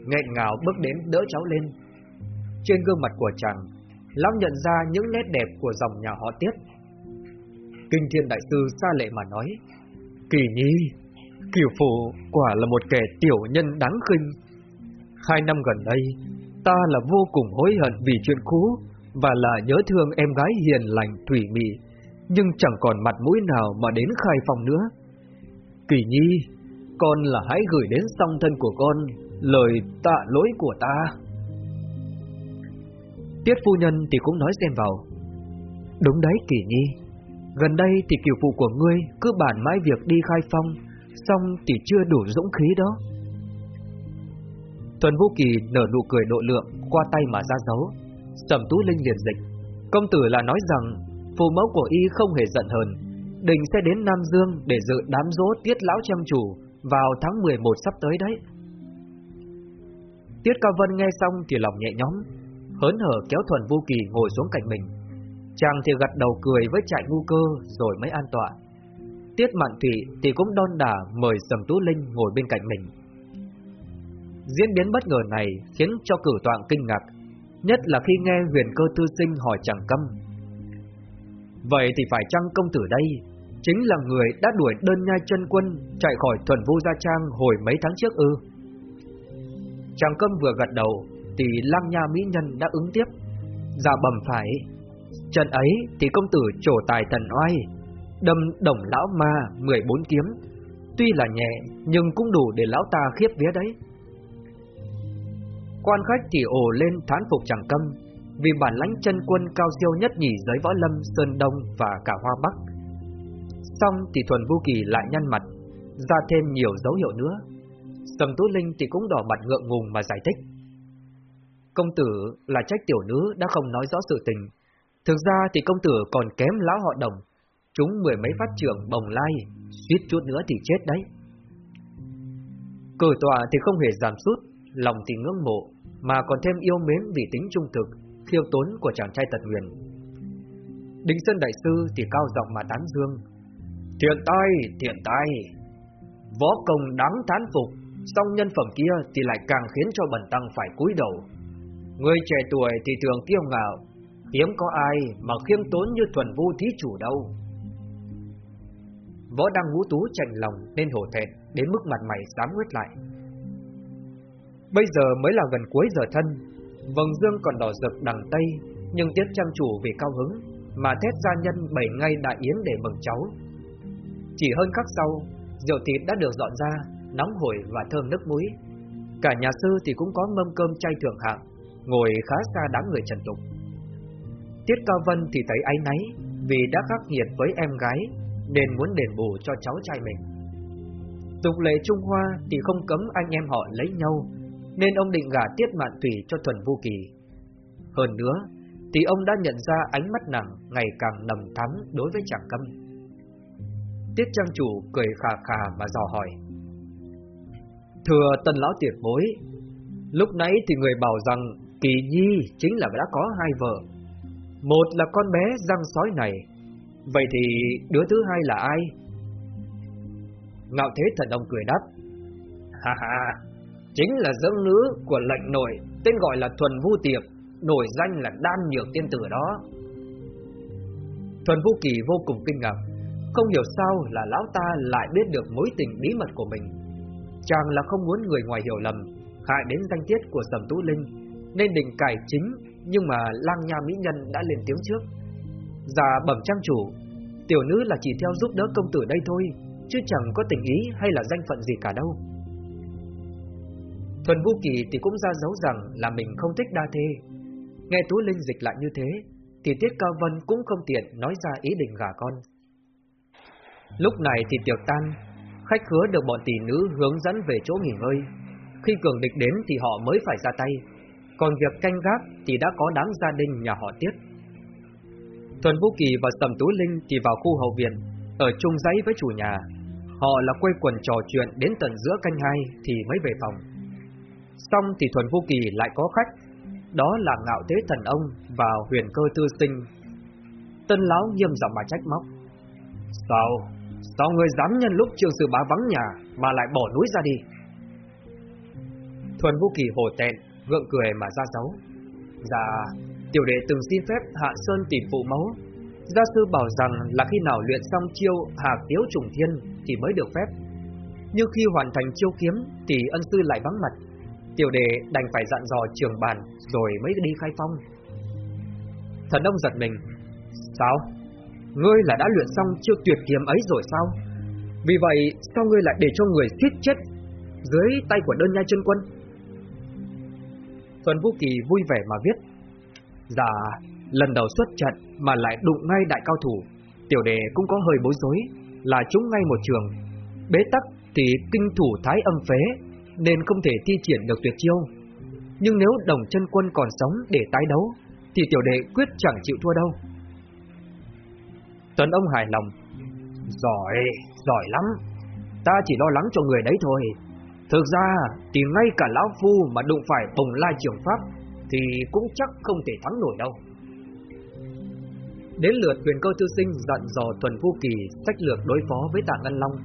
nghẹn ngào bước đến đỡ cháu lên. Trên gương mặt của chàng, lão nhận ra những nét đẹp của dòng nhà họ Tiết. Kinh Thiên Đại Sư xa lệ mà nói, Kỳ Nhi, Kiều Phụ quả là một kẻ tiểu nhân đáng khinh. Hai năm gần đây, ta là vô cùng hối hận vì chuyện cũ và là nhớ thương em gái hiền lành thủy mị, nhưng chẳng còn mặt mũi nào mà đến khai phòng nữa. Kỳ Nhi, con là hãy gửi đến song thân của con lời tạ lỗi của ta. Tiết phu nhân thì cũng nói xen vào. Đúng đấy Kỳ Nhi, gần đây thì kiều phụ của ngươi cứ bản mãi việc đi khai phong, xong thì chưa đủ dũng khí đó. Thuần Vũ Kỳ nở nụ cười độ lượng, qua tay mà ra dấu. Sầm Tú Linh liền dịch. Công tử là nói rằng, phù mẫu của y không hề giận hờn, định sẽ đến Nam Dương để dự đám dỗ tiết lão trang chủ vào tháng 11 sắp tới đấy. Tiết Cao Vân nghe xong thì lòng nhẹ nhõm, hớn hở kéo Thuần Vô Kỳ ngồi xuống cạnh mình. Chàng thì gật đầu cười với trại ngu cơ rồi mới an tọa. Tiết Mạn Thủy thì cũng đon đả mời Sầm Tú Linh ngồi bên cạnh mình. Diễn biến bất ngờ này khiến cho cử tọa kinh ngạc, nhất là khi nghe huyền cơ tư sinh hỏi chẳng câm. Vậy thì phải chăng công tử đây chính là người đã đuổi đơn nhai chân quân chạy khỏi thuần vu gia trang hồi mấy tháng trước ư? Chàng câm vừa gật đầu thì lang nha mỹ nhân đã ứng tiếp. Dạ bẩm phải. Trận ấy thì công tử trổ tài thần oai, đâm đồng lão ma 14 kiếm. Tuy là nhẹ nhưng cũng đủ để lão ta khiếp vía đấy. Quan khách thì ồ lên thán phục chẳng câm, vì bản lãnh chân quân cao siêu nhất nhì giới võ lâm Sơn Đông và cả Hoa Bắc. Xong thì Thuần Vu Kỳ lại nhăn mặt, ra thêm nhiều dấu hiệu nữa. Sầm Tú Linh thì cũng đỏ mặt ngượng ngùng mà giải thích. Công tử là trách tiểu nữ đã không nói rõ sự tình. Thực ra thì công tử còn kém lão họ đồng, chúng mười mấy phát trưởng bồng lai, suýt chút nữa thì chết đấy. Cử tòa thì không hề giảm sút, lòng thì ngưỡng mộ, mà còn thêm yêu mến vì tính trung thực, khiêu tốn của chàng trai tật nguyền. Đinh Sơn Đại Sư thì cao giọng mà tán dương. Thiện tai, thiện tai. Võ công đáng thán phục, song nhân phẩm kia thì lại càng khiến cho bần tăng phải cúi đầu. Người trẻ tuổi thì thường kiêu ngạo, hiếm có ai mà khiêm tốn như thuần vu thí chủ đâu. Võ đang ngũ tú chạnh lòng nên hổ thẹn đến mức mặt mày dám nguyết lại. Bây giờ mới là gần cuối giờ thân, vầng dương còn đỏ rực đằng tây, Nhưng Tiết trang chủ vì cao hứng Mà thét gia nhân bày ngay đại yến để mừng cháu. Chỉ hơn khắc sau Rượu thịt đã được dọn ra Nóng hổi và thơm nước muối. Cả nhà sư thì cũng có mâm cơm chay thượng hạng Ngồi khá xa đám người trần tục. Tiết Cao Vân thì thấy áy náy Vì đã khắc nghiệt với em gái Nên muốn đền bù cho cháu trai mình. Tục lệ Trung Hoa thì không cấm anh em họ lấy nhau nên ông định gả Tiết Mạn tùy cho Thuần Vô Kỳ Hơn nữa, Thì ông đã nhận ra ánh mắt nàng Ngày càng nầm thắm đối với chàng câm Tiết Trang Chủ cười khà khà mà dò hỏi, Thưa tân lão tiệt bối, Lúc nãy thì người bảo rằng Kỳ Nhi chính là đã có hai vợ, Một là con bé răng sói này, Vậy thì đứa thứ hai là ai? Ngạo Thế Thần Ông cười đáp, Ha ha Chính là dưỡng nữ của lệnh nội, Tên gọi là Thuần Vu Tiệp, Nổi danh là Đan Nhược Tiên Tử đó. Thuần Vu Kỳ vô cùng kinh ngạc, Không hiểu sao là lão ta lại biết được mối tình bí mật của mình. Chàng là không muốn người ngoài hiểu lầm, Hại đến danh tiết của Sầm Tú Linh, Nên định cải chính, Nhưng mà lang nha mỹ nhân đã lên tiếng trước. Già bẩm trang chủ, Tiểu nữ là chỉ theo giúp đỡ công tử đây thôi, Chứ chẳng có tình ý hay là danh phận gì cả đâu. Thuần Vũ Kỳ thì cũng ra dấu rằng là mình không thích đa thê. Nghe Tú Linh dịch lại như thế, Thì Tiết Cao Vân cũng không tiện nói ra ý định gả con. Lúc này thì tiệc tan, Khách khứa được bọn tỷ nữ hướng dẫn về chỗ nghỉ ngơi. Khi cường địch đến thì họ mới phải ra tay. Còn việc canh gác thì đã có đám gia đình nhà họ Tiết. Thuần Vũ Kỳ và Sầm Tú Linh thì vào khu hậu viện, Ở chung giấy với chủ nhà. Họ là quây quần trò chuyện đến tận giữa canh hai thì mới về phòng. Xong thì Thuần Vũ Kỳ lại có khách. Đó là ngạo thế thần ông và huyền cơ tư sinh. Tân lão nghiêm giọng mà trách móc. Sao? Sao người dám nhân lúc trường sư bá vắng nhà Mà lại bỏ núi ra đi? Thuần Vũ Kỳ hồ tẹn, Gượng cười mà ra dấu Dạ Tiểu đệ từng xin phép Hạ Sơn tìm phụ mẫu. Gia sư bảo rằng là khi nào luyện xong chiêu Hạc Tiếu Trùng Thiên thì mới được phép. Nhưng khi hoàn thành chiêu kiếm Thì ân sư lại vắng mặt. Tiểu đề đành phải dặn dò trường bàn Rồi mới đi khai phong. Thần ông giật mình. Sao? Ngươi là đã luyện xong chiêu tuyệt kiếm ấy rồi sao? Vì vậy, sao ngươi lại để cho người suýt chết Dưới tay của đơn nhai chân quân? Tuần Vũ Kỳ vui vẻ mà viết. Dạ Lần đầu xuất trận mà lại đụng ngay đại cao thủ. Tiểu đề cũng có hơi bối rối, Là chúng ngay một trường. Bế tắc thì kinh thủ thái âm phế. Nên không thể thi triển được tuyệt chiêu. Nhưng nếu đồng chân quân còn sống để tái đấu Thì tiểu đệ quyết chẳng chịu thua đâu. Tuấn ông hài lòng. Giỏi, giỏi lắm. Ta chỉ lo lắng cho người đấy thôi. Thực ra thì ngay cả Lão Phu mà đụng phải bồng lai trường pháp Thì cũng chắc không thể thắng nổi đâu. Đến lượt quyền cơ tư sinh dặn dò Tuần Phu Kỳ sách lược đối phó với tạ Ngân Long.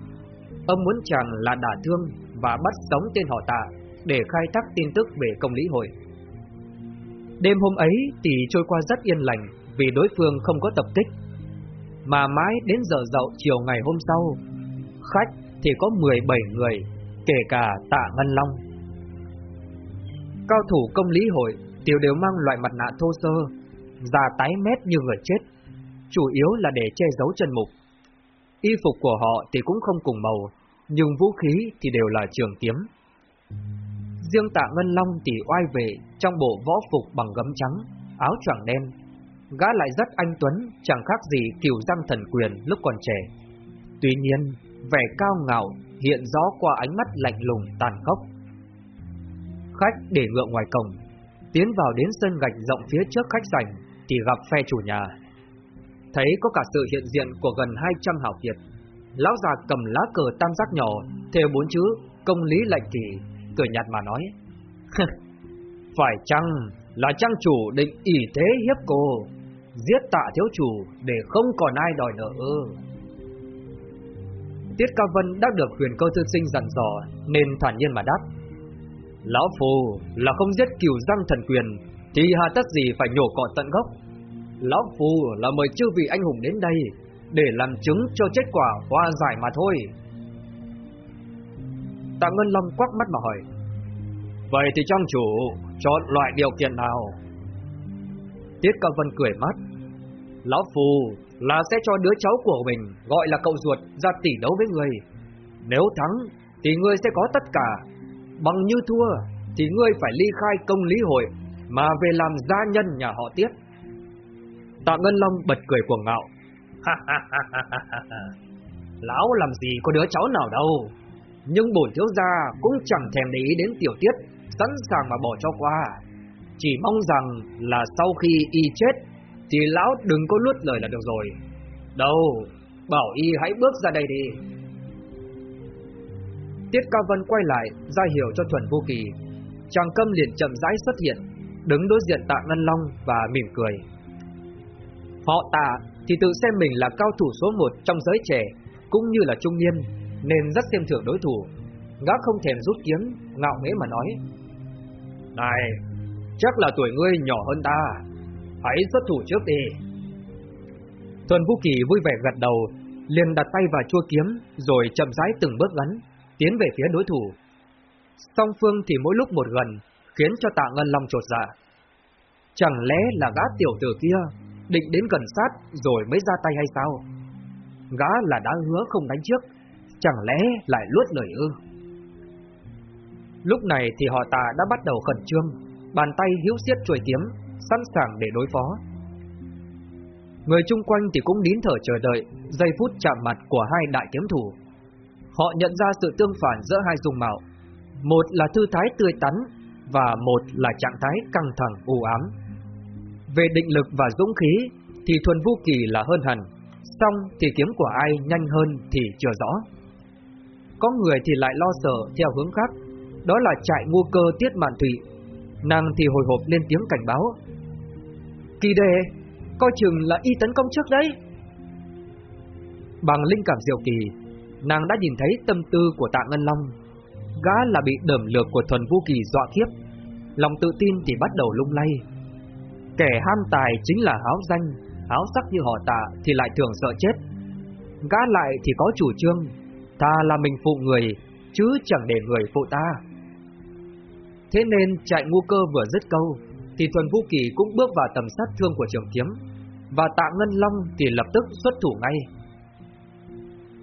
Ông muốn chàng là đả thương và bắt sống tên họ tạ Để khai thác tin tức về công lý hội. Đêm hôm ấy thì trôi qua rất yên lành Vì đối phương không có tập kích. Mà mãi đến giờ dậu chiều ngày hôm sau Khách thì có 17 người Kể cả tạ Ngân Long. Cao thủ công lý hội Đều đều mang loại mặt nạ thô sơ Da tái mét như người chết chủ yếu là để che giấu chân mục. Y phục của họ thì cũng không cùng màu, nhưng vũ khí thì đều là trường kiếm. Riêng tạ Ngân Long thì oai vệ trong bộ võ phục bằng gấm trắng, áo choàng đen. Gã lại rất anh tuấn, chẳng khác gì kiều giang thần quyền lúc còn trẻ. Tuy nhiên, vẻ cao ngạo hiện rõ qua ánh mắt lạnh lùng tàn khốc. Khách để ngựa ngoài cổng, tiến vào đến sân gạch rộng phía trước khách sảnh thì gặp phe chủ nhà. Thấy có cả sự hiện diện của gần 200 hảo kiệt Lão già cầm lá cờ tam giác nhỏ, Theo bốn chữ, Công lý lệnh kỳ Cười nhạt mà nói. Phải chăng là trang chủ định ỷ thế hiếp cô, Giết tạ thiếu chủ Để không còn ai đòi nợ ư? Tiết Ca Vân đã được huyền cơ thư sinh dặn dò Nên thản nhiên mà đáp. Lão Phù là không giết cửu răng thần quyền, Thì hà tất gì phải nhổ cọ tận gốc? Lão phù là mời chư vị anh hùng đến đây để làm chứng cho kết quả hoa giải mà thôi Tạ Ngân Long quắc mắt mà hỏi, Vậy thì trong chủ chọn loại điều kiện nào Tiết Cao Vân cười mắt. Lão Phù là sẽ cho đứa cháu của mình gọi là cậu ruột ra tỷ đấu với người. Nếu thắng thì ngươi sẽ có tất cả. Bằng như thua thì ngươi phải ly khai công lý hội mà về làm gia nhân nhà họ Tiết. Tạ Ngân Long bật cười cuồng ngạo. Lão làm gì có đứa cháu nào đâu. Nhưng bổn thiếu gia cũng chẳng thèm để ý đến tiểu tiết, sẵn sàng mà bỏ cho qua. Chỉ mong rằng là sau khi y chết, thì lão đừng có luốt lời là được rồi. Đâu, bảo y hãy bước ra đây đi. Tiết Cao Vân quay lại, ra hiểu cho Thuần Vô Kỳ. Chàng câm liền chậm rãi xuất hiện, đứng đối diện tạ Ngân Long và mỉm cười. Họ tạ thì tự xem mình là cao thủ số một trong giới trẻ, cũng như là trung niên, nên rất xem thường đối thủ. Gã không thèm rút kiếm, ngạo nghễ mà nói. Này, chắc là tuổi ngươi nhỏ hơn ta, hãy xuất thủ trước đi. Thuần Vũ Kỳ vui vẻ gật đầu, liền đặt tay vào chua kiếm, rồi chậm rãi từng bước gắn, tiến về phía đối thủ. Song phương thì mỗi lúc một gần, khiến cho tạ Ngân Long trột dạ. Chẳng lẽ là gã tiểu tử kia định đến gần sát rồi mới ra tay hay sao? Gã là đã hứa không đánh trước, chẳng lẽ lại luốt lời ư? Lúc này thì họ tà đã bắt đầu khẩn trương, bàn tay hiếu xiết chuôi kiếm, sẵn sàng để đối phó. Người chung quanh thì cũng nín thở chờ đợi giây phút chạm mặt của hai đại kiếm thủ. Họ nhận ra sự tương phản giữa hai dung mạo, một là thư thái tươi tắn và một là trạng thái căng thẳng u ám. Về định lực và dũng khí thì thuần vũ kỳ là hơn hẳn, xong thì kiếm của ai nhanh hơn thì chưa rõ. Có người thì lại lo sợ theo hướng khác, đó là chạy ngu cơ tiết mạn thủy. Nàng thì hồi hộp lên tiếng cảnh báo. Kỳ đề, coi chừng là y tấn công trước đấy. Bằng linh cảm diệu kỳ, nàng đã nhìn thấy tâm tư của tạ Ngân Long. Gã là bị đẩm lược của thuần vũ kỳ dọa khiếp, lòng tự tin thì bắt đầu lung lay. Kẻ ham tài chính là háo danh, háo sắc như họ tạ thì lại thường sợ chết. Gã lại thì có chủ trương, ta là mình phụ người, chứ chẳng để người phụ ta. Thế nên chạy ngu cơ vừa dứt câu, thì Thuần Vũ Kỳ cũng bước vào tầm sát thương của trường kiếm, và Tạ Ngân Long thì lập tức xuất thủ ngay.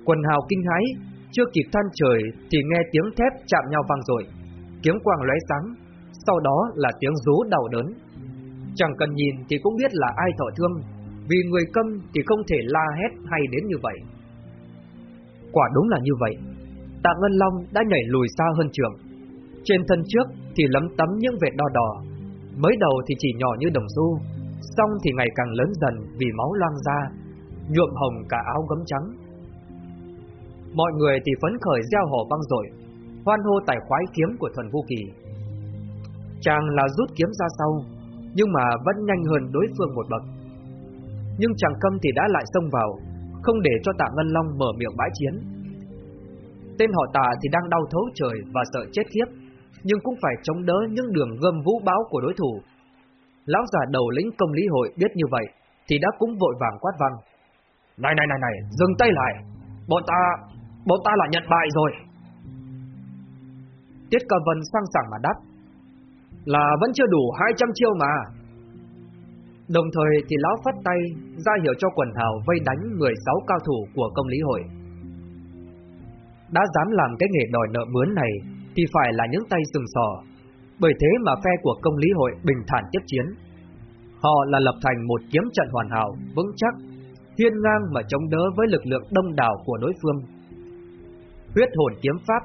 Quần hào kinh hãi, chưa kịp than trời thì nghe tiếng thép chạm nhau vang rồi, kiếm quang lóe sáng, sau đó là tiếng rú đau đớn. Chẳng cần nhìn thì cũng biết là ai thọ thương, vì người câm thì không thể la hét hay đến như vậy. Quả đúng là như vậy, Tạ Ngân Long đã nhảy lùi xa hơn trường. Trên thân trước thì lấm tấm những vệt đo đỏ, mới đầu thì chỉ nhỏ như đồng xu, xong thì ngày càng lớn dần vì máu loang ra, nhuộm hồng cả áo gấm trắng. Mọi người thì phấn khởi gieo hò vang dội, hoan hô tài khoái kiếm của Thuần Vũ Kỳ. Chàng là rút kiếm ra sau, nhưng mà vẫn nhanh hơn đối phương một bậc. Nhưng chàng câm thì đã lại xông vào, không để cho tạ Ngân Long mở miệng bãi chiến. Tên họ tạ thì đang đau thấu trời và sợ chết khiếp, nhưng cũng phải chống đỡ những đường gâm vũ báo của đối thủ. Lão già đầu lĩnh công lý hội biết như vậy, thì đã cũng vội vàng quát văng. Này này này này, dừng tay lại, bọn ta, bọn ta là nhận bại rồi. Tiết Ca Vân sang sảng mà đáp, là vẫn chưa đủ 200 chiêu mà. Đồng thời thì lão phát tay ra hiệu cho quần hào vây đánh 16 cao thủ của công lý hội. Đã dám làm cái nghề đòi nợ mướn này thì phải là những tay sừng sò, bởi thế mà phe của công lý hội bình thản tiếp chiến. Họ là lập thành một kiếm trận hoàn hảo, vững chắc, hiên ngang mà chống đỡ với lực lượng đông đảo của đối phương. Huyết hồn kiếm pháp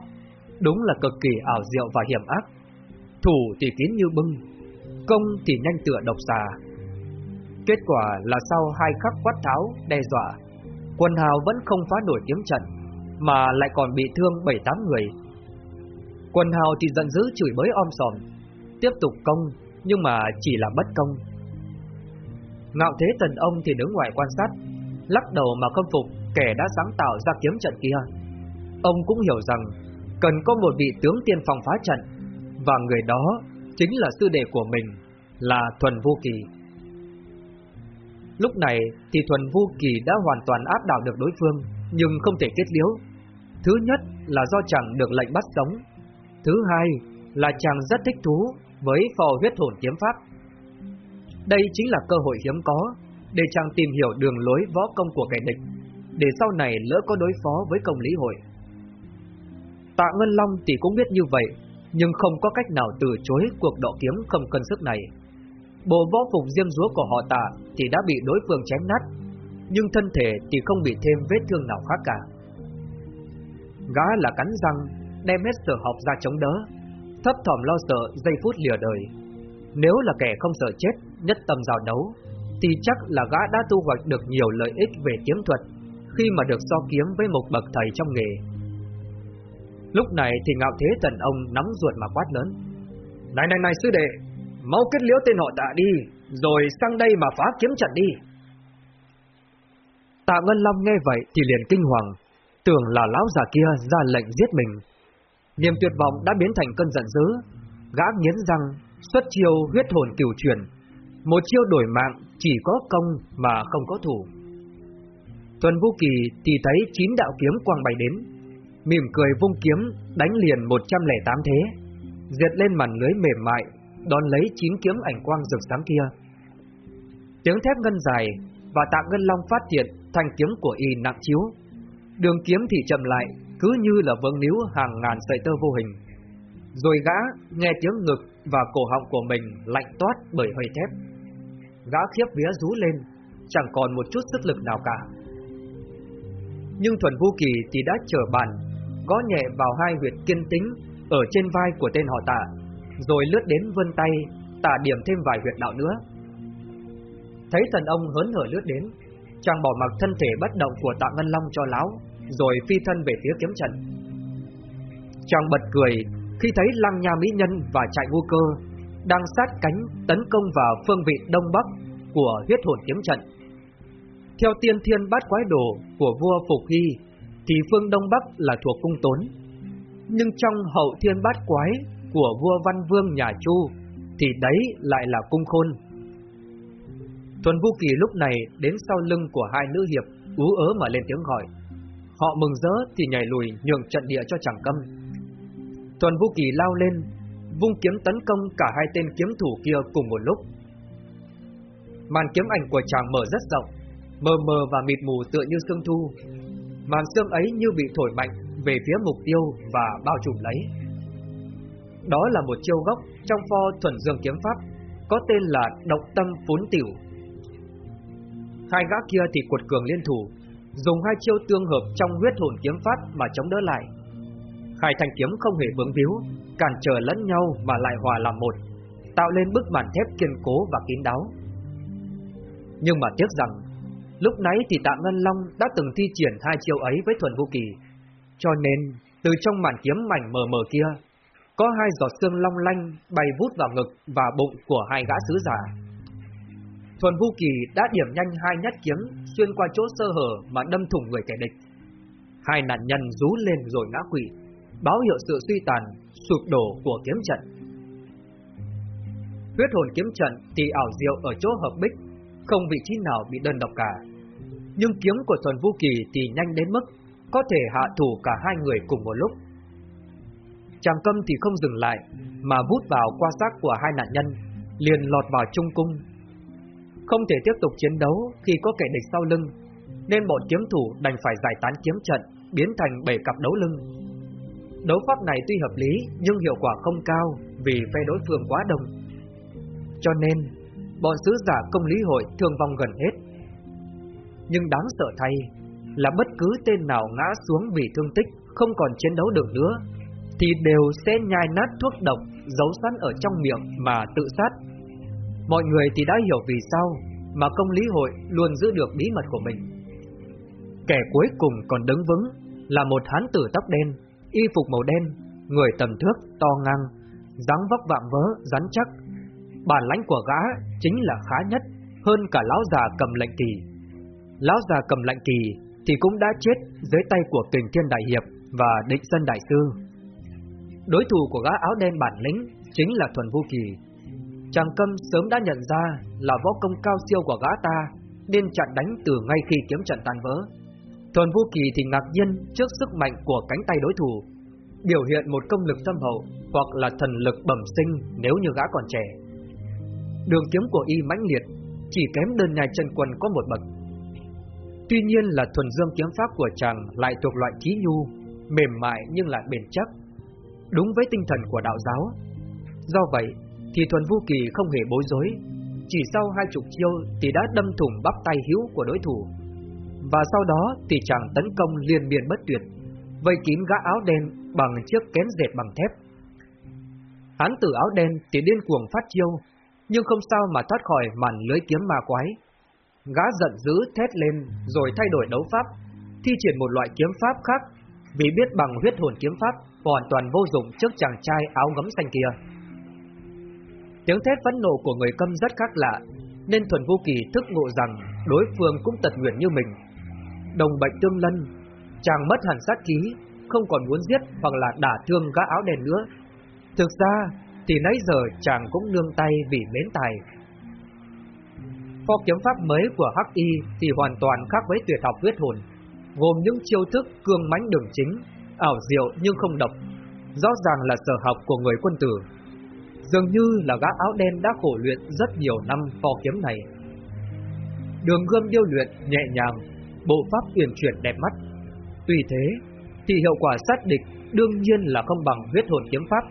đúng là cực kỳ ảo diệu và hiểm ác. Thủ thì kiến như bưng, công thì nhanh tựa độc xà. Kết quả là sau hai khắc quát tháo, đe dọa, quân hào vẫn không phá nổi kiếm trận, mà lại còn bị thương bảy tám người. Quân hào thì giận dữ chửi bới om sòm, tiếp tục công, nhưng mà chỉ là bất công. Ngạo thế tần ông thì đứng ngoài quan sát, lắc đầu mà khâm phục kẻ đã sáng tạo ra kiếm trận kia. Ông cũng hiểu rằng cần có một vị tướng tiên phong phá trận, và người đó chính là sư đệ của mình, là Thuần Vô Kỳ. Lúc này thì Thuần Vô Kỳ đã hoàn toàn áp đảo được đối phương, nhưng không thể kết liễu. Thứ nhất là do chàng được lệnh bắt sống, thứ hai là chàng rất thích thú với phò huyết hồn kiếm pháp. Đây chính là cơ hội hiếm có để chàng tìm hiểu đường lối võ công của kẻ địch, để sau này lỡ có đối phó với công lý hội. Tạ Ngân Long thì cũng biết như vậy, nhưng không có cách nào từ chối cuộc độ kiếm không cân sức này. Bộ võ phục diêm rúa của họ tạ thì đã bị đối phương chém nát, nhưng thân thể thì không bị thêm vết thương nào khác cả. Gã là cắn răng, đem hết sở học ra chống đỡ, thấp thỏm lo sợ giây phút lìa đời. Nếu là kẻ không sợ chết, nhất tâm giao đấu, thì chắc là gã đã thu hoạch được nhiều lợi ích về kiếm thuật khi mà được so kiếm với một bậc thầy trong nghề. Lúc này thì ngạo thế tần ông nắm ruột mà quát lớn. Này này này sư đệ, mau kết liễu tên họ tạ đi, rồi sang đây mà phá kiếm trận đi. Tạ Ngân Long nghe vậy thì liền kinh hoàng, tưởng là lão già kia ra lệnh giết mình. Niềm tuyệt vọng đã biến thành cơn giận dữ, gã nghiến răng, xuất chiêu huyết hồn cửu truyền, một chiêu đổi mạng chỉ có công mà không có thủ. Tuần Vũ Kỳ thì thấy chín đạo kiếm quang bay đến, mỉm cười vung kiếm đánh liền 108 thế, diệt lên màn lưới mềm mại, đón lấy chín kiếm ảnh quang rực sáng kia. Tiếng thép ngân dài và tạ ngân long phát triển thành kiếm của y nặng chiếu. Đường kiếm thì chậm lại, cứ như là vương níu hàng ngàn sợi tơ vô hình. Rồi gã nghe tiếng ngực và cổ họng của mình lạnh toát bởi hơi thép. Gã khiếp vía rú lên, chẳng còn một chút sức lực nào cả. Nhưng Thuần Vũ Kỳ thì đã trở bàn, gõ nhẹ vào hai huyệt kiên tính ở trên vai của tên họ tạ, rồi lướt đến vươn tay, tả điểm thêm vài huyệt đạo nữa. Thấy thần ông hớn hở lướt đến, chàng bỏ mặc thân thể bất động của tạ Ngân Long cho láo, rồi phi thân về phía kiếm trận. Chàng bật cười khi thấy lăng nha mỹ nhân và trại vô cơ đang sát cánh tấn công vào phương vị đông bắc của huyết hồn kiếm trận. Theo tiên thiên bát quái đồ của vua Phục Hy, thì phương đông bắc là thuộc cung tốn. Nhưng trong hậu thiên bát quái của vua Văn Vương nhà Chu, thì đấy lại là cung khôn. Thuần Vũ Kỳ lúc này đến sau lưng của hai nữ hiệp, ú ớ mà lên tiếng gọi. Họ mừng rỡ thì nhảy lùi nhường trận địa cho chẳng câm. Thuần Vũ Kỳ lao lên, vung kiếm tấn công cả hai tên kiếm thủ kia cùng một lúc. Màn kiếm ảnh của chàng mở rất rộng, mờ mờ và mịt mù tựa như sương thu. Màn sương ấy như bị thổi mạnh về phía mục tiêu và bao trùm lấy. Đó là một chiêu gốc trong pho thuần dương kiếm pháp, có tên là Động Tâm phún Tiểu. Hai gã kia thì cuột cường liên thủ, dùng hai chiêu tương hợp trong huyết hồn kiếm pháp mà chống đỡ lại. Hai thanh kiếm không hề vướng víu, cản trở lẫn nhau mà lại hòa làm một, tạo lên bức màn thép kiên cố và kín đáo. Nhưng mà tiếc rằng, lúc nãy thì Tạ Ngân Long đã từng thi triển hai chiêu ấy với Thuần Vũ Kỳ, cho nên từ trong màn kiếm mảnh mờ mờ kia, có hai giọt xương long lanh bay vút vào ngực và bụng của hai gã sứ giả. Thuần Vũ Kỳ đã điểm nhanh hai nhát kiếm xuyên qua chỗ sơ hở mà đâm thủng người kẻ địch. Hai nạn nhân rú lên rồi ngã quỵ, báo hiệu sự suy tàn, sụp đổ của kiếm trận. Huyết hồn kiếm trận thì ảo diệu ở chỗ hợp bích, không vị trí nào bị đơn độc cả. Nhưng kiếm của Thuần Vũ Kỳ thì nhanh đến mức có thể hạ thủ cả hai người cùng một lúc. Chàng câm thì không dừng lại, mà vút vào qua xác của hai nạn nhân, liền lọt vào trung cung. Không thể tiếp tục chiến đấu khi có kẻ địch sau lưng, nên bọn kiếm thủ đành phải giải tán kiếm trận, biến thành bảy cặp đấu lưng. Đấu pháp này tuy hợp lý nhưng hiệu quả không cao vì phe đối phương quá đông. Cho nên, bọn sứ giả công lý hội thương vong gần hết. Nhưng đáng sợ thay là bất cứ tên nào ngã xuống vì thương tích không còn chiến đấu được nữa thì đều sẽ nhai nát thuốc độc giấu sẵn ở trong miệng mà tự sát. Mọi người thì đã hiểu vì sao mà công lý hội luôn giữ được bí mật của mình. Kẻ cuối cùng còn đứng vững là một hán tử tóc đen y phục màu đen, người tầm thước, to ngang, dáng vóc vạm vỡ, rắn chắc. Bản lãnh của gã chính là khá nhất, hơn cả lão già cầm lệnh kỳ. Lão già cầm lạnh kỳ thì cũng đã chết dưới tay của kình thiên đại hiệp và định dân đại sư. Đối thủ của gã áo đen bản lĩnh chính là Thuần vô Kỳ. Chàng Câm sớm đã nhận ra là võ công cao siêu của gã ta, nên chặn đánh từ ngay khi kiếm trận tan vỡ. Thuần vô Kỳ thì ngạc nhiên trước sức mạnh của cánh tay đối thủ, biểu hiện một công lực thâm hậu hoặc là thần lực bẩm sinh nếu như gã còn trẻ. Đường kiếm của y mãnh liệt, chỉ kém đơn nhai chân quần có một bậc. Tuy nhiên là thuần dương kiếm pháp của chàng lại thuộc loại trí nhu, mềm mại nhưng lại bền chắc, đúng với tinh thần của đạo giáo. Do vậy, thì thuần vu kỳ không hề bối rối, chỉ sau hai chục chiêu thì đã đâm thủng bắp tay hữu của đối thủ. Và sau đó thì chàng tấn công liên miên bất tuyệt, vây kín gã áo đen bằng chiếc kén dệt bằng thép. Hán tử áo đen thì điên cuồng phát chiêu, nhưng không sao mà thoát khỏi màn lưới kiếm ma quái. Gã giận dữ thét lên rồi thay đổi đấu pháp, thi triển một loại kiếm pháp khác vì biết bằng huyết hồn kiếm pháp hoàn toàn vô dụng trước chàng trai áo gấm xanh kia. Tiếng thét phẫn nộ của người câm rất khác lạ, nên Thuần Vô Kỳ thức ngộ rằng đối phương cũng tật nguyện như mình. Đồng bệnh tương lân, chàng mất hẳn sát khí, không còn muốn giết hoặc là đả thương gã áo đèn nữa. Thực ra, thì nãy giờ chàng cũng nương tay vì mến tài. Có kiếm pháp mới của Hắc Y thì hoàn toàn khác với tuyệt học huyết hồn, gồm những chiêu thức cương mãnh đường chính, ảo diệu nhưng không độc, rõ ràng là sở học của người quân tử. Dường như là gã áo đen đã khổ luyện rất nhiều năm pho kiếm này. Đường gươm điêu luyện nhẹ nhàng, bộ pháp uyển chuyển đẹp mắt. Tuy thế, thì hiệu quả sát địch đương nhiên là không bằng huyết hồn kiếm pháp.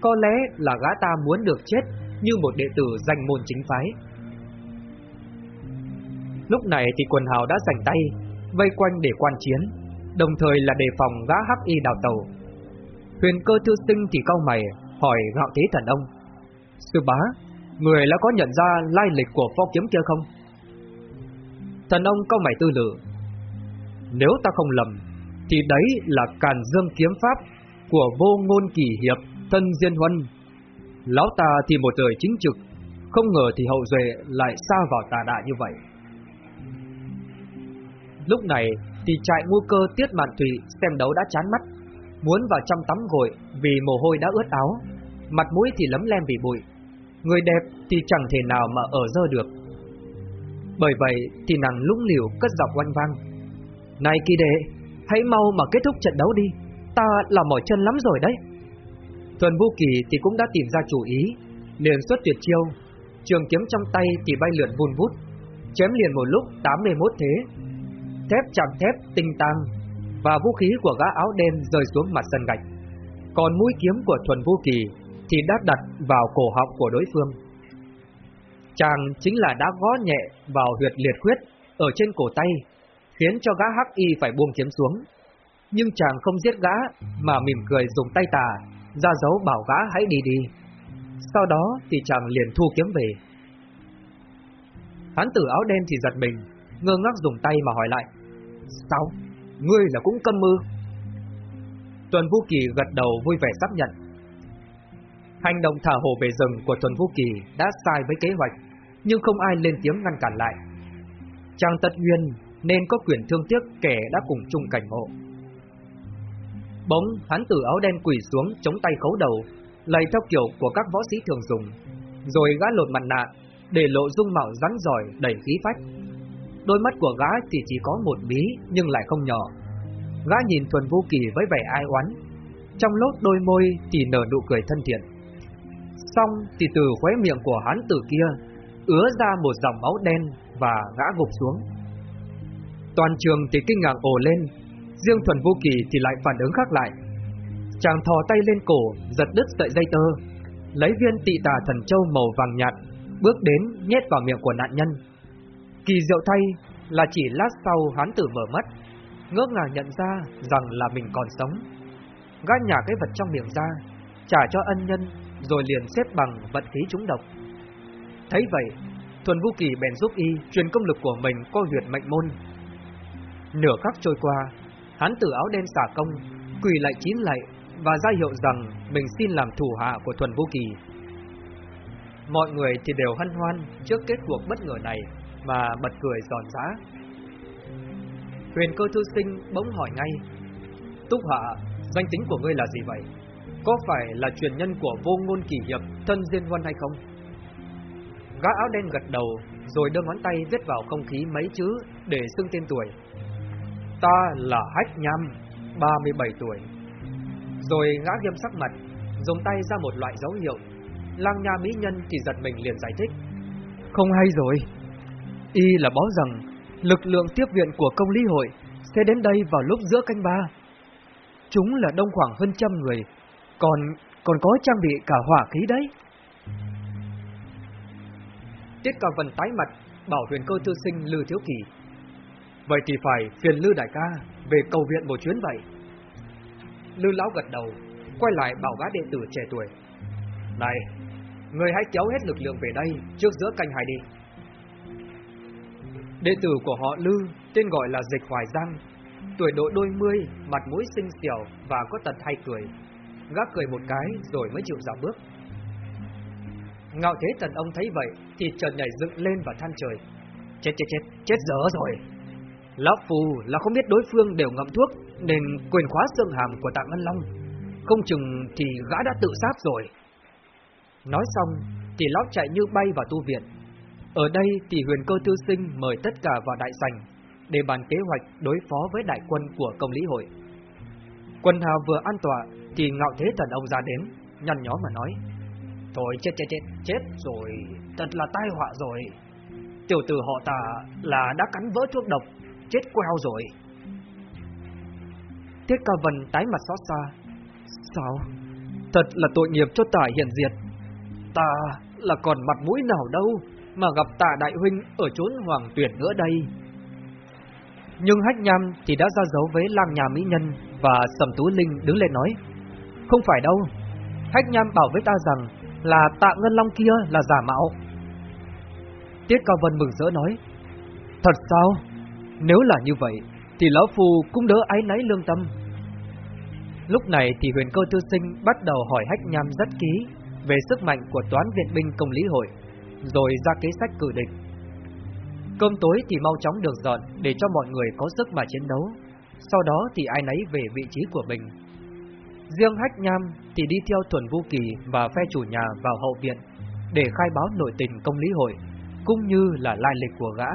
Có lẽ là gã ta muốn được chết như một đệ tử danh môn chính phái. Lúc này thì quần hào đã giành tay, vây quanh để quan chiến, đồng thời là đề phòng gã hắc y đào tàu. Huyền cơ thư sinh thì cau mày, hỏi gạo thế thần ông. Sư bá, người đã có nhận ra lai lịch của pho kiếm kia không? Thần ông cau mày tư lự. Nếu ta không lầm, thì đấy là càn dương kiếm pháp của vô ngôn kỳ hiệp thân Diên Huân. Lão ta thì một đời chính trực, không ngờ thì hậu duệ lại xa vào tà đạo như vậy. Lúc này thì trại ngu cơ Tiết Mạn Thủy xem đấu đã chán mắt, muốn vào trong tắm gội vì mồ hôi đã ướt áo, mặt mũi thì lấm lem vì bụi. Người đẹp thì chẳng thể nào mà ở dơ được. Bởi vậy thì nàng lũng liều cất giọng oanh vang. Này kỳ đệ, hãy mau mà kết thúc trận đấu đi, ta là mỏi chân lắm rồi đấy. Thuần Vũ Kỳ thì cũng đã tìm ra chủ ý, liền xuất tuyệt chiêu, trường kiếm trong tay thì bay lượn vun vút, chém liền một lúc 81 thế. Thép chạm thép tinh tang và vũ khí của gã áo đen rơi xuống mặt sân gạch. Còn mũi kiếm của Thuần Vũ Kỳ thì đã đặt vào cổ họng của đối phương. Chàng chính là đã gõ nhẹ vào huyệt liệt huyết ở trên cổ tay, khiến cho gã hắc y phải buông kiếm xuống. Nhưng chàng không giết gã mà mỉm cười dùng tay tà ra dấu bảo gã hãy đi đi. Sau đó thì chàng liền thu kiếm về. Hán tử áo đen thì giật mình, ngơ ngác dùng tay mà hỏi lại. Sao? Ngươi là cũng câm mư? Tuần Vũ Kỳ gật đầu vui vẻ xác nhận. Hành động thả hồ về rừng của Tuần Vũ Kỳ đã sai với kế hoạch, nhưng không ai lên tiếng ngăn cản lại. Chàng tật nguyên nên có quyền thương tiếc kẻ đã cùng chung cảnh ngộ. Bỗng hắn tử áo đen quỳ xuống chống tay khấu đầu, Lấy theo kiểu của các võ sĩ thường dùng, rồi gã lột mặt nạ, để lộ dung mạo rắn giỏi đầy khí phách. Đôi mắt của gã thì chỉ có một mí nhưng lại không nhỏ. Gã nhìn Thuần Vô Kỳ với vẻ ai oán, trong lốt đôi môi thì nở nụ cười thân thiện. Xong thì từ khóe miệng của hắn tử kia ứa ra một dòng máu đen và gã gục xuống. Toàn trường thì kinh ngạc ồ lên, Riêng Thuần Vô Kỳ thì lại phản ứng khác lại. Chàng thò tay lên cổ, giật đứt sợi dây tơ, lấy viên tị tà thần châu màu vàng nhạt, bước đến nhét vào miệng của nạn nhân. Kỳ diệu thay là chỉ lát sau hắn tử mở mắt, ngỡ ngàng nhận ra rằng là mình còn sống. Gã nhả cái vật trong miệng ra, trả cho ân nhân, rồi liền xếp bằng vận khí trúng độc. Thấy vậy, Thuần Vũ Kỳ bèn giúp y truyền công lực của mình qua huyệt mệnh môn. Nửa khắc trôi qua, Hắn tử áo đen xả công, quỳ lại chín lại và ra hiệu rằng mình xin làm thủ hạ của Thuần vũ Kỳ. Mọi người thì đều hân hoan trước kết cuộc bất ngờ này mà bật cười giòn giã. Huyền cơ thư sinh bỗng hỏi ngay, Túc Hạ, danh tính của ngươi là gì vậy? Có phải là truyền nhân của vô ngôn kỳ hiệp thân Diên Huân hay không? Gã áo đen gật đầu rồi đưa ngón tay viết vào không khí mấy chữ để xưng tên tuổi. Ta là Hách Nham, 37 tuổi. Rồi gã nghiêm sắc mặt, dùng tay ra một loại dấu hiệu. Lang Nha Mỹ Nhân thì giật mình liền giải thích. Không hay rồi. Y là báo rằng lực lượng tiếp viện của công lý hội sẽ đến đây vào lúc giữa canh ba. Chúng là đông khoảng hơn trăm người, còn còn có trang bị cả hỏa khí đấy. Tiết Cao Vân tái mặt, bảo huyền cơ tư sinh Lư Thiếu Kỳ. Vậy thì phải phiền Lư Đại ca về cầu viện một chuyến vậy. Lư Lão gật đầu, quay lại bảo gã đệ tử trẻ tuổi. Này, người hãy kéo hết lực lượng về đây trước giữa canh hai đi. Đệ tử của họ Lư, tên gọi là Dịch Hoài Giang, tuổi độ đôi mươi, mặt mũi xinh xẻo và có tật hay cười. Gã cười một cái rồi mới chịu dạo bước. Ngạo Thế Tần ông thấy vậy thì chợt nhảy dựng lên và than trời. Chết chết chết, chết dở rồi. Lão Phù là không biết đối phương đều ngậm thuốc nên quyền khóa xương hàm của Tạ Ngân Long. Không chừng thì gã đã tự sát rồi. Nói xong thì lão chạy như bay vào tu viện. Ở đây thì huyền cơ tư sinh mời tất cả vào đại sảnh để bàn kế hoạch đối phó với đại quân của công lý hội. Quân hào vừa an tọa thì ngạo thế thần ông ra đến, nhăn nhó mà nói. Thôi chết chết chết, chết rồi, thật là tai họa rồi. Tiểu tử họ tà là đã cắn vỡ thuốc độc, chết queo rồi. Tiết Ca Vân tái mặt xót xa. Sao? Thật là tội nghiệp cho tả hiện diệt. Ta là còn mặt mũi nào đâu mà gặp tạ đại huynh ở chốn hoàng tuyển nữa đây. Nhưng Hách Nham thì đã ra dấu với lang nhà mỹ nhân và Sầm Tú Linh đứng lên nói. Không phải đâu, Hách Nham bảo với ta rằng là tạ Ngân Long kia là giả mạo. Tiết Cao Vân mừng rỡ nói, thật sao? Nếu là như vậy, thì Lão Phù cũng đỡ ái náy lương tâm. Lúc này thì huyền cơ tư sinh bắt đầu hỏi Hách Nham rất ký về sức mạnh của toán viện binh công lý hội, rồi ra kế sách cử địch. Cơm tối thì mau chóng được dọn để cho mọi người có sức mà chiến đấu, sau đó thì ai nấy về vị trí của mình. Riêng Hách Nham thì đi theo Thuần Vũ Kỳ và phe chủ nhà vào hậu viện để khai báo nội tình công lý hội, cũng như là lai lịch của gã